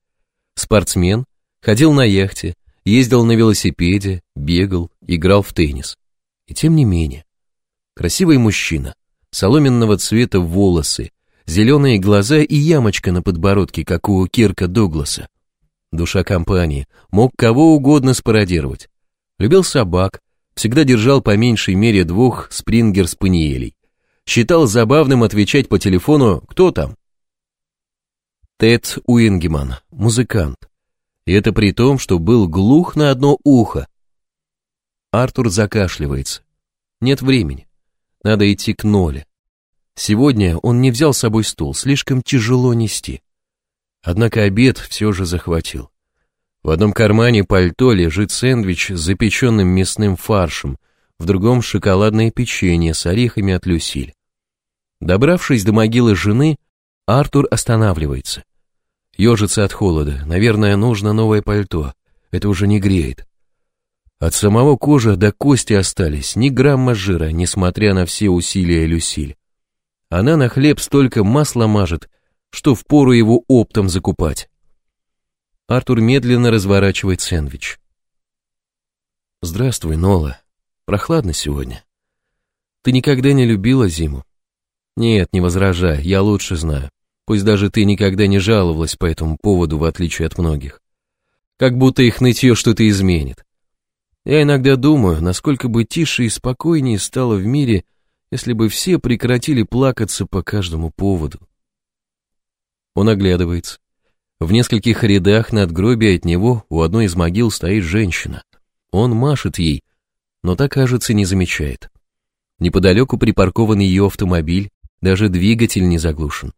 Спортсмен, ходил на яхте, ездил на велосипеде, бегал, играл в теннис. И тем не менее, красивый мужчина, соломенного цвета волосы, зеленые глаза и ямочка на подбородке, как у Кирка Дугласа. Душа компании, мог кого угодно спародировать. Любил собак, всегда держал по меньшей мере двух спрингер-спаниелей. Считал забавным отвечать по телефону «Кто там?» Тед Уингеман, музыкант. И это при том, что был глух на одно ухо. Артур закашливается. Нет времени. Надо идти к Ноле. Сегодня он не взял с собой стул, слишком тяжело нести. Однако обед все же захватил. В одном кармане пальто лежит сэндвич с запеченным мясным фаршем, в другом шоколадное печенье с орехами от Люсиль. Добравшись до могилы жены, Артур останавливается. Ежится от холода. Наверное, нужно новое пальто. Это уже не греет. От самого кожа до кости остались ни грамма жира, несмотря на все усилия Люсиль. Она на хлеб столько масла мажет, что впору его оптом закупать. Артур медленно разворачивает сэндвич. «Здравствуй, Нола. Прохладно сегодня. Ты никогда не любила зиму. Нет, не возражай, я лучше знаю. Пусть даже ты никогда не жаловалась по этому поводу, в отличие от многих. Как будто их нытье что-то изменит. Я иногда думаю, насколько бы тише и спокойнее стало в мире, если бы все прекратили плакаться по каждому поводу. Он оглядывается. В нескольких рядах над надгробия от него у одной из могил стоит женщина. Он машет ей, но так кажется, не замечает. Неподалеку припаркован ее автомобиль, даже двигатель не заглушен.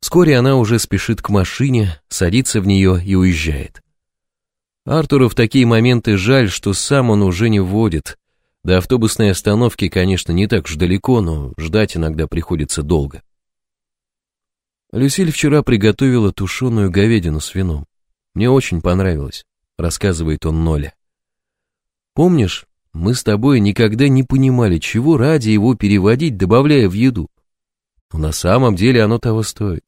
Вскоре она уже спешит к машине, садится в нее и уезжает. Артуру в такие моменты жаль, что сам он уже не водит. До автобусной остановки, конечно, не так уж далеко, но ждать иногда приходится долго. Люсиль вчера приготовила тушеную говядину с вином. Мне очень понравилось, рассказывает он Ноле. Помнишь, мы с тобой никогда не понимали, чего ради его переводить, добавляя в еду. На самом деле оно того стоит.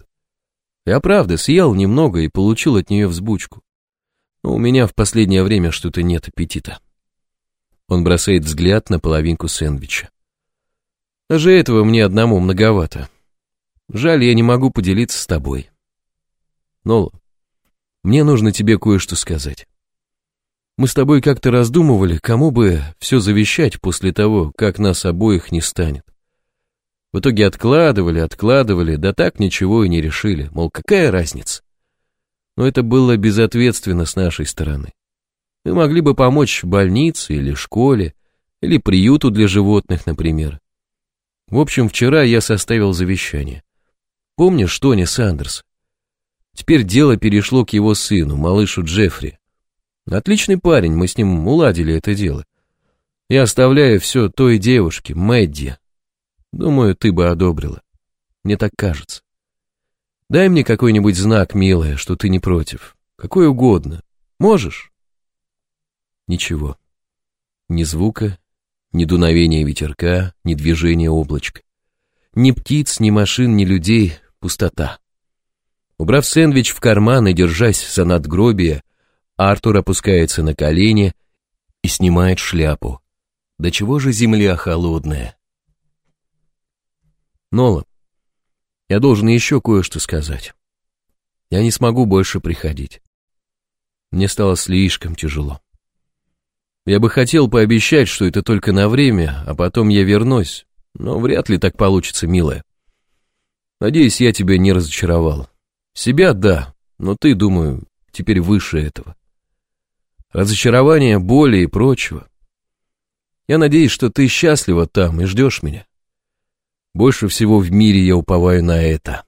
Я правда съел немного и получил от нее взбучку. Но у меня в последнее время что-то нет аппетита. Он бросает взгляд на половинку сэндвича. Даже этого мне одному многовато. Жаль, я не могу поделиться с тобой. Нола, мне нужно тебе кое-что сказать. Мы с тобой как-то раздумывали, кому бы все завещать после того, как нас обоих не станет. В итоге откладывали, откладывали, да так ничего и не решили, мол, какая разница. Но это было безответственно с нашей стороны. Мы могли бы помочь в больнице или школе, или приюту для животных, например. В общем, вчера я составил завещание. Помнишь, Тони Сандерс? Теперь дело перешло к его сыну, малышу Джеффри. Отличный парень, мы с ним уладили это дело. Я оставляю все той девушке, Мэдди, Думаю, ты бы одобрила. Мне так кажется. Дай мне какой-нибудь знак, милая, что ты не против. Какой угодно. Можешь? Ничего. Ни звука, ни дуновения ветерка, ни движения облачка. Ни птиц, ни машин, ни людей. Пустота. Убрав сэндвич в карман и держась за надгробие, Артур опускается на колени и снимает шляпу. До чего же земля холодная? Нола, я должен еще кое-что сказать. Я не смогу больше приходить. Мне стало слишком тяжело. Я бы хотел пообещать, что это только на время, а потом я вернусь, но вряд ли так получится, милая. Надеюсь, я тебя не разочаровал. Себя – да, но ты, думаю, теперь выше этого. Разочарование, боли и прочего. Я надеюсь, что ты счастлива там и ждешь меня. Больше всего в мире я уповаю на это.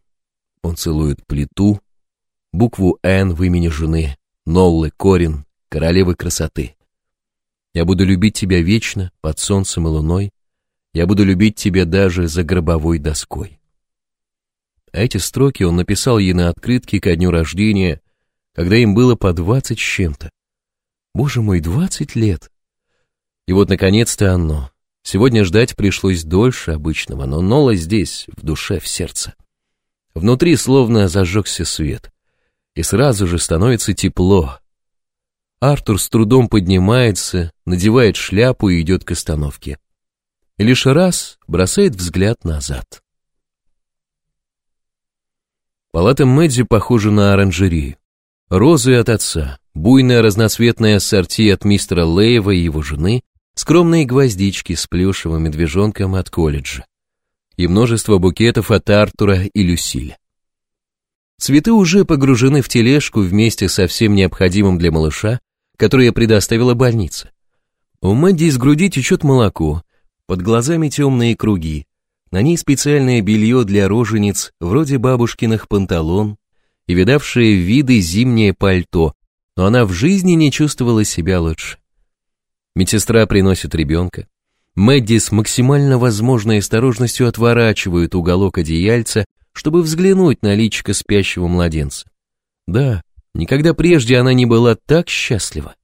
Он целует плиту, букву «Н» в имени жены, Ноллы Корин, королевы красоты. Я буду любить тебя вечно, под солнцем и луной. Я буду любить тебя даже за гробовой доской. А эти строки он написал ей на открытке ко дню рождения, когда им было по двадцать с чем-то. Боже мой, двадцать лет! И вот, наконец-то, оно — Сегодня ждать пришлось дольше обычного, но Нола здесь, в душе, в сердце. Внутри словно зажегся свет, и сразу же становится тепло. Артур с трудом поднимается, надевает шляпу и идет к остановке. И лишь раз бросает взгляд назад. Палата Мэдзи похожа на оранжерею. Розы от отца, буйная разноцветная сорти от мистера Лейва и его жены, скромные гвоздички с плюшевым медвежонком от колледжа и множество букетов от Артура и Люсиля. Цветы уже погружены в тележку вместе со всем необходимым для малыша, которое предоставила больница. У Мэдди из груди течет молоко, под глазами темные круги, на ней специальное белье для рожениц, вроде бабушкиных панталон и видавшее виды зимнее пальто, но она в жизни не чувствовала себя лучше. Медсестра приносит ребенка. Мэдди с максимально возможной осторожностью отворачивает уголок одеяльца, чтобы взглянуть на личико спящего младенца. Да, никогда прежде она не была так счастлива.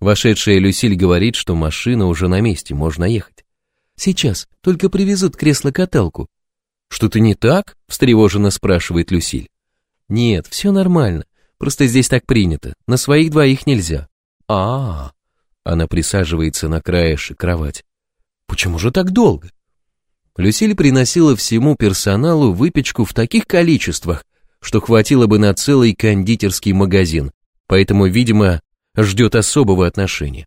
Вошедшая Люсиль говорит, что машина уже на месте, можно ехать. Сейчас, только привезут кресло-каталку. Что-то не так? встревоженно спрашивает Люсиль. Нет, все нормально. Просто здесь так принято. На своих двоих нельзя. А, -а, -а она присаживается на краешек кровати. «Почему же так долго?» Люсиль приносила всему персоналу выпечку в таких количествах, что хватило бы на целый кондитерский магазин, поэтому, видимо, ждет особого отношения.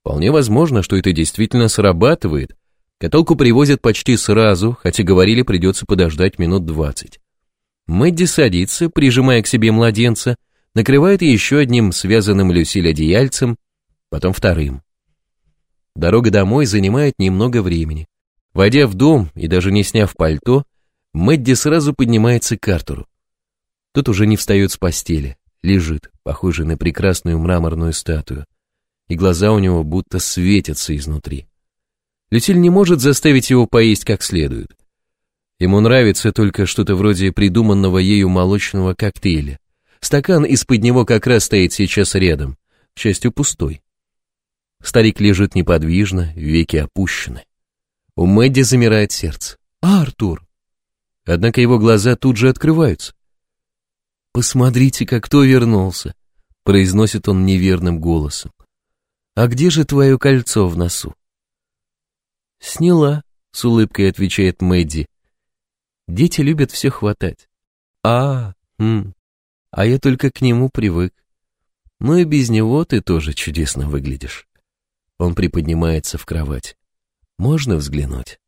Вполне возможно, что это действительно срабатывает. Каталку привозят почти сразу, хотя говорили, придется подождать минут двадцать. Мэдди садится, прижимая к себе младенца, накрывает еще одним связанным Люсиль одеяльцем потом вторым. Дорога домой занимает немного времени. Войдя в дом и даже не сняв пальто, Мэдди сразу поднимается к Артуру. Тот уже не встает с постели, лежит, похожий на прекрасную мраморную статую, и глаза у него будто светятся изнутри. Лютиль не может заставить его поесть как следует. Ему нравится только что-то вроде придуманного ею молочного коктейля. Стакан из-под него как раз стоит сейчас рядом, к счастью, пустой. Старик лежит неподвижно, веки опущены. У Мэдди замирает сердце. «А, Артур!» Однако его глаза тут же открываются. «Посмотрите, как кто вернулся!» произносит он неверным голосом. «А где же твое кольцо в носу?» «Сняла», — с улыбкой отвечает Мэдди. «Дети любят все хватать». «А, хм, а я только к нему привык. Ну и без него ты тоже чудесно выглядишь». Он приподнимается в кровать. «Можно взглянуть?»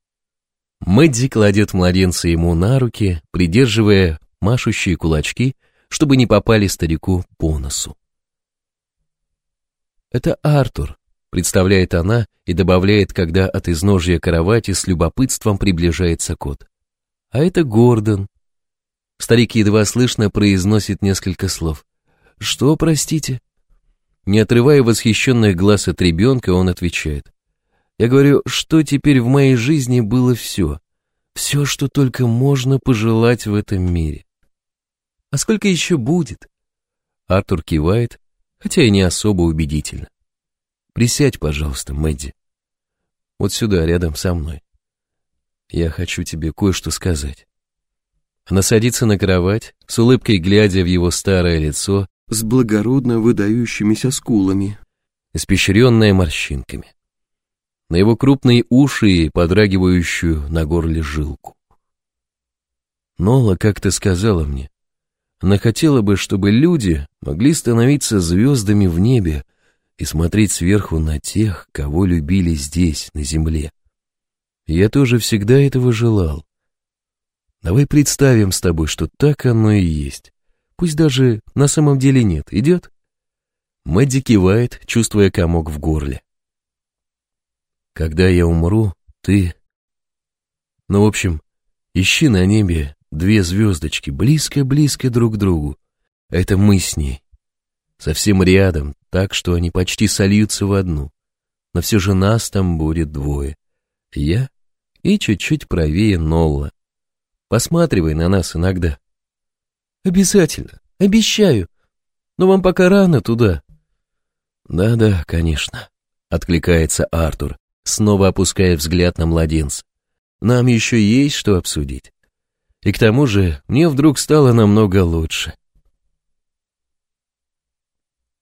Мэдди кладет младенца ему на руки, придерживая машущие кулачки, чтобы не попали старику по носу. «Это Артур», — представляет она и добавляет, когда от изножья кровати с любопытством приближается кот. «А это Гордон». Старик едва слышно произносит несколько слов. «Что, простите?» Не отрывая восхищенных глаз от ребенка, он отвечает. «Я говорю, что теперь в моей жизни было все, все, что только можно пожелать в этом мире». «А сколько еще будет?» Артур кивает, хотя и не особо убедительно. «Присядь, пожалуйста, Мэдди. Вот сюда, рядом со мной. Я хочу тебе кое-что сказать». Она садится на кровать, с улыбкой глядя в его старое лицо, с благородно выдающимися скулами, испещренная морщинками. На его крупные уши и подрагивающую на горле жилку. Нола как-то сказала мне, она хотела бы, чтобы люди могли становиться звездами в небе и смотреть сверху на тех, кого любили здесь, на земле. Я тоже всегда этого желал. Давай представим с тобой, что так оно и есть. Пусть даже на самом деле нет. Идет?» Мэдди кивает, чувствуя комок в горле. «Когда я умру, ты...» «Ну, в общем, ищи на небе две звездочки, близко-близко друг к другу. Это мы с ней. Совсем рядом, так что они почти сольются в одну. Но все же нас там будет двое. Я и чуть-чуть правее Нолла. Посматривай на нас иногда. Обязательно, обещаю. Но вам пока рано туда». «Да-да, конечно», — откликается Артур, снова опуская взгляд на младенца. «Нам еще есть что обсудить. И к тому же мне вдруг стало намного лучше».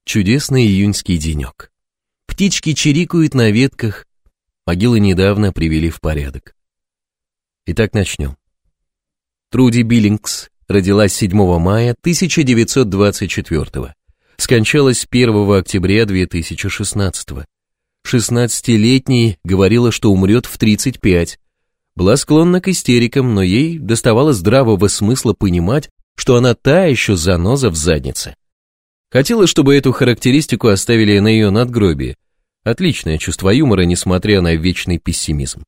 Чудесный июньский денек. Птички чирикают на ветках, могилы недавно привели в порядок. Итак, начнем. Труди Биллингс родилась 7 мая 1924, скончалась 1 октября 2016. 16-летней говорила, что умрет в 35, была склонна к истерикам, но ей доставало здравого смысла понимать, что она та еще заноза в заднице. Хотела, чтобы эту характеристику оставили на ее надгробии. Отличное чувство юмора, несмотря на вечный пессимизм.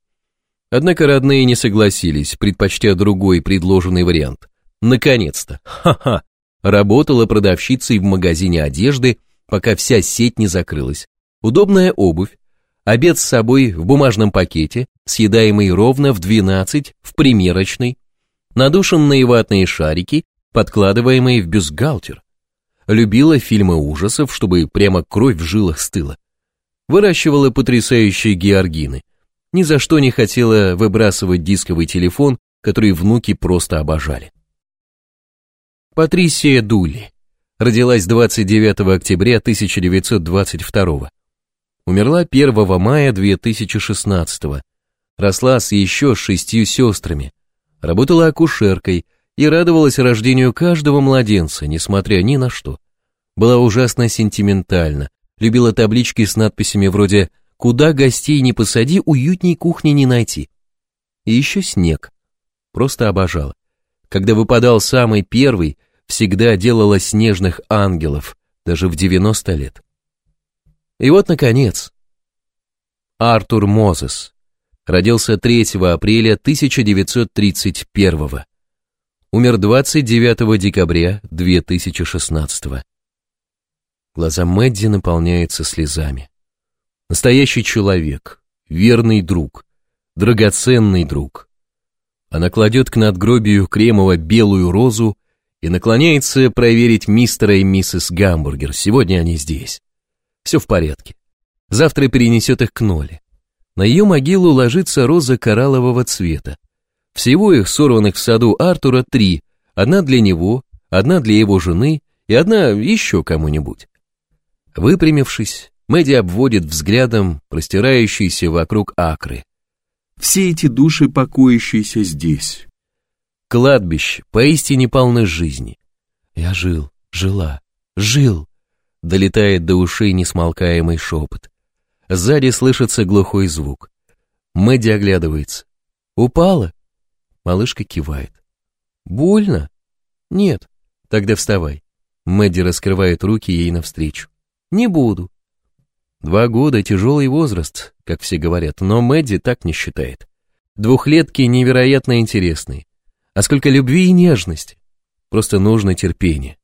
Однако родные не согласились, предпочтя другой предложенный вариант. Наконец-то! Ха-ха! Работала продавщицей в магазине одежды, пока вся сеть не закрылась. Удобная обувь, обед с собой в бумажном пакете, съедаемый ровно в 12 в примерочной, надушенные ватные шарики, подкладываемые в бюстгальтер. Любила фильмы ужасов, чтобы прямо кровь в жилах стыла. Выращивала потрясающие георгины. Ни за что не хотела выбрасывать дисковый телефон, который внуки просто обожали. Патрисия Дули. Родилась 29 октября 1922. Умерла 1 мая 2016. Росла с еще шестью сестрами. Работала акушеркой и радовалась рождению каждого младенца, несмотря ни на что. Была ужасно сентиментальна, любила таблички с надписями вроде «Куда гостей не посади, уютней кухни не найти». И еще снег. Просто обожала. Когда выпадал самый первый, всегда делала снежных ангелов, даже в 90 лет. И вот, наконец, Артур Мозес родился 3 апреля 1931 года умер 29 декабря 2016 -го. Глаза Мэдди наполняются слезами. Настоящий человек, верный друг, драгоценный друг. Она кладет к надгробию Кремова белую розу и наклоняется проверить мистера и миссис Гамбургер. Сегодня они здесь. Все в порядке. Завтра перенесет их к Ноле. На ее могилу ложится роза кораллового цвета. Всего их сорванных в саду Артура три. Одна для него, одна для его жены и одна еще кому-нибудь. Выпрямившись, Мэдди обводит взглядом простирающиеся вокруг акры. Все эти души, покоящиеся здесь, Кладбищ поистине полны жизни. Я жил, жила, жил. Долетает до ушей несмолкаемый шепот. Сзади слышится глухой звук. Мэдди оглядывается. «Упала?» Малышка кивает. «Больно?» «Нет». «Тогда вставай». Мэдди раскрывает руки ей навстречу. «Не буду». Два года – тяжелый возраст, как все говорят, но Мэдди так не считает. Двухлетки невероятно интересные а сколько любви и нежности. Просто нужно терпение.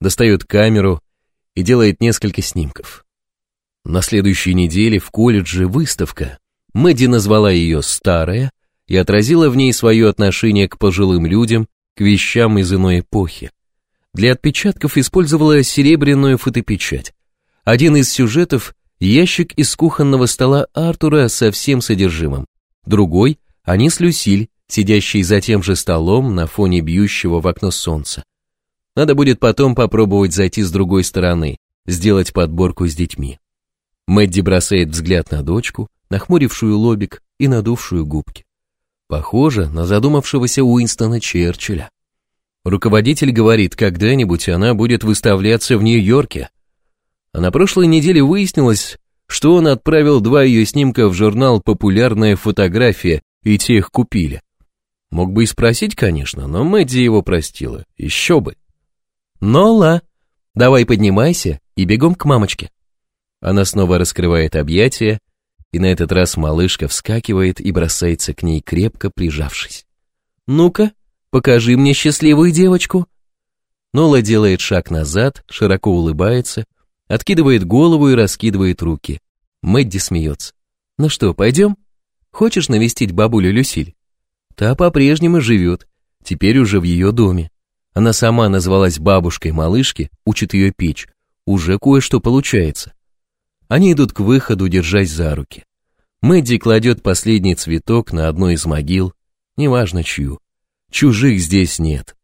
Достает камеру и делает несколько снимков. На следующей неделе в колледже выставка. Мэдди назвала ее «Старая» и отразила в ней свое отношение к пожилым людям, к вещам из иной эпохи. Для отпечатков использовала серебряную фотопечать. Один из сюжетов – ящик из кухонного стола Артура со всем содержимым. Другой – они с Люсиль, сидящий затем же столом на фоне бьющего в окно солнца. Надо будет потом попробовать зайти с другой стороны, сделать подборку с детьми. Мэдди бросает взгляд на дочку, нахмурившую лобик и надувшую губки. Похоже на задумавшегося Уинстона Черчилля. Руководитель говорит, когда-нибудь она будет выставляться в Нью-Йорке. А на прошлой неделе выяснилось, что он отправил два ее снимка в журнал «Популярная фотография», и те их купили. Мог бы и спросить, конечно, но Мэдди его простила. Еще бы. Нола, давай поднимайся и бегом к мамочке. Она снова раскрывает объятия, и на этот раз малышка вскакивает и бросается к ней, крепко прижавшись. Ну-ка, покажи мне счастливую девочку. Нола делает шаг назад, широко улыбается, откидывает голову и раскидывает руки. Мэдди смеется. Ну что, пойдем? Хочешь навестить бабулю Люсиль? Та по-прежнему живет, теперь уже в ее доме. Она сама назвалась бабушкой малышки, учит ее печь. Уже кое-что получается. Они идут к выходу, держась за руки. Мэдди кладет последний цветок на одну из могил, неважно чью. Чужих здесь нет.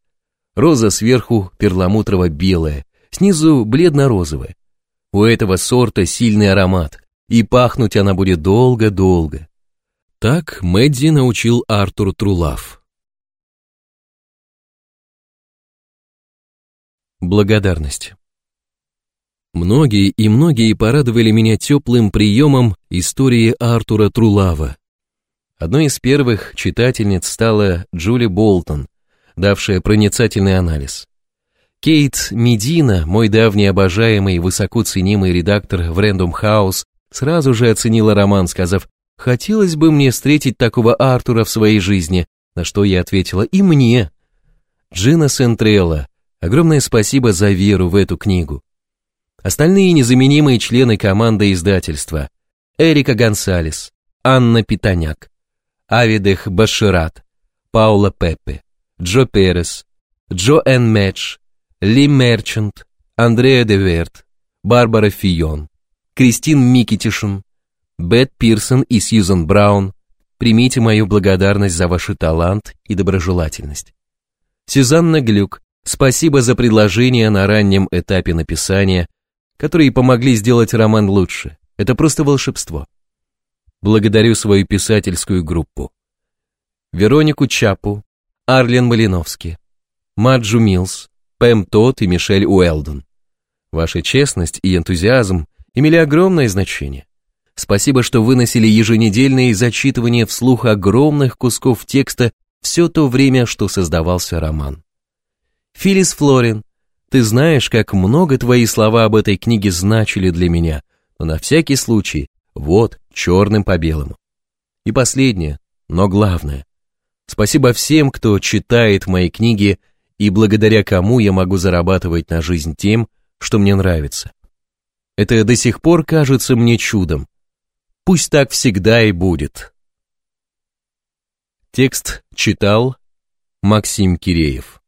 Роза сверху перламутрово-белая, снизу бледно-розовая. У этого сорта сильный аромат, и пахнуть она будет долго-долго. Так Мэдди научил Артур Трулав. Благодарность. Многие и многие порадовали меня теплым приемом истории Артура Трулава. Одной из первых читательниц стала Джули Болтон, давшая проницательный анализ. Кейт Медина, мой давний обожаемый и высоко ценимый редактор в Рэндом Хаус, сразу же оценила роман, сказав «Хотелось бы мне встретить такого Артура в своей жизни», на что я ответила «И мне». Джина Сентрелла, огромное спасибо за веру в эту книгу. Остальные незаменимые члены команды издательства. Эрика Гонсалес, Анна Питаняк, Авидех Башират, Паула Пеппе, Джо Перес, Джо Энн Мэтч, Ли Мерчант, Андреа Деверт, Барбара Фион, Кристин Микитишин, Бет Пирсон и Сьюзан Браун, примите мою благодарность за ваши талант и доброжелательность. Сюзанна Глюк, спасибо за предложения на раннем этапе написания, которые помогли сделать роман лучше. Это просто волшебство. Благодарю свою писательскую группу. Веронику Чапу, Арлен Малиновский, Маджу Милс, Пэм Тот и Мишель Уэлдон. Ваша честность и энтузиазм имели огромное значение. Спасибо, что выносили еженедельные зачитывания вслух огромных кусков текста все то время, что создавался роман. Филис Флорин, ты знаешь, как много твои слова об этой книге значили для меня, но на всякий случай, вот, черным по белому. И последнее, но главное. Спасибо всем, кто читает мои книги и благодаря кому я могу зарабатывать на жизнь тем, что мне нравится. Это до сих пор кажется мне чудом, Пусть так всегда и будет. Текст читал Максим Киреев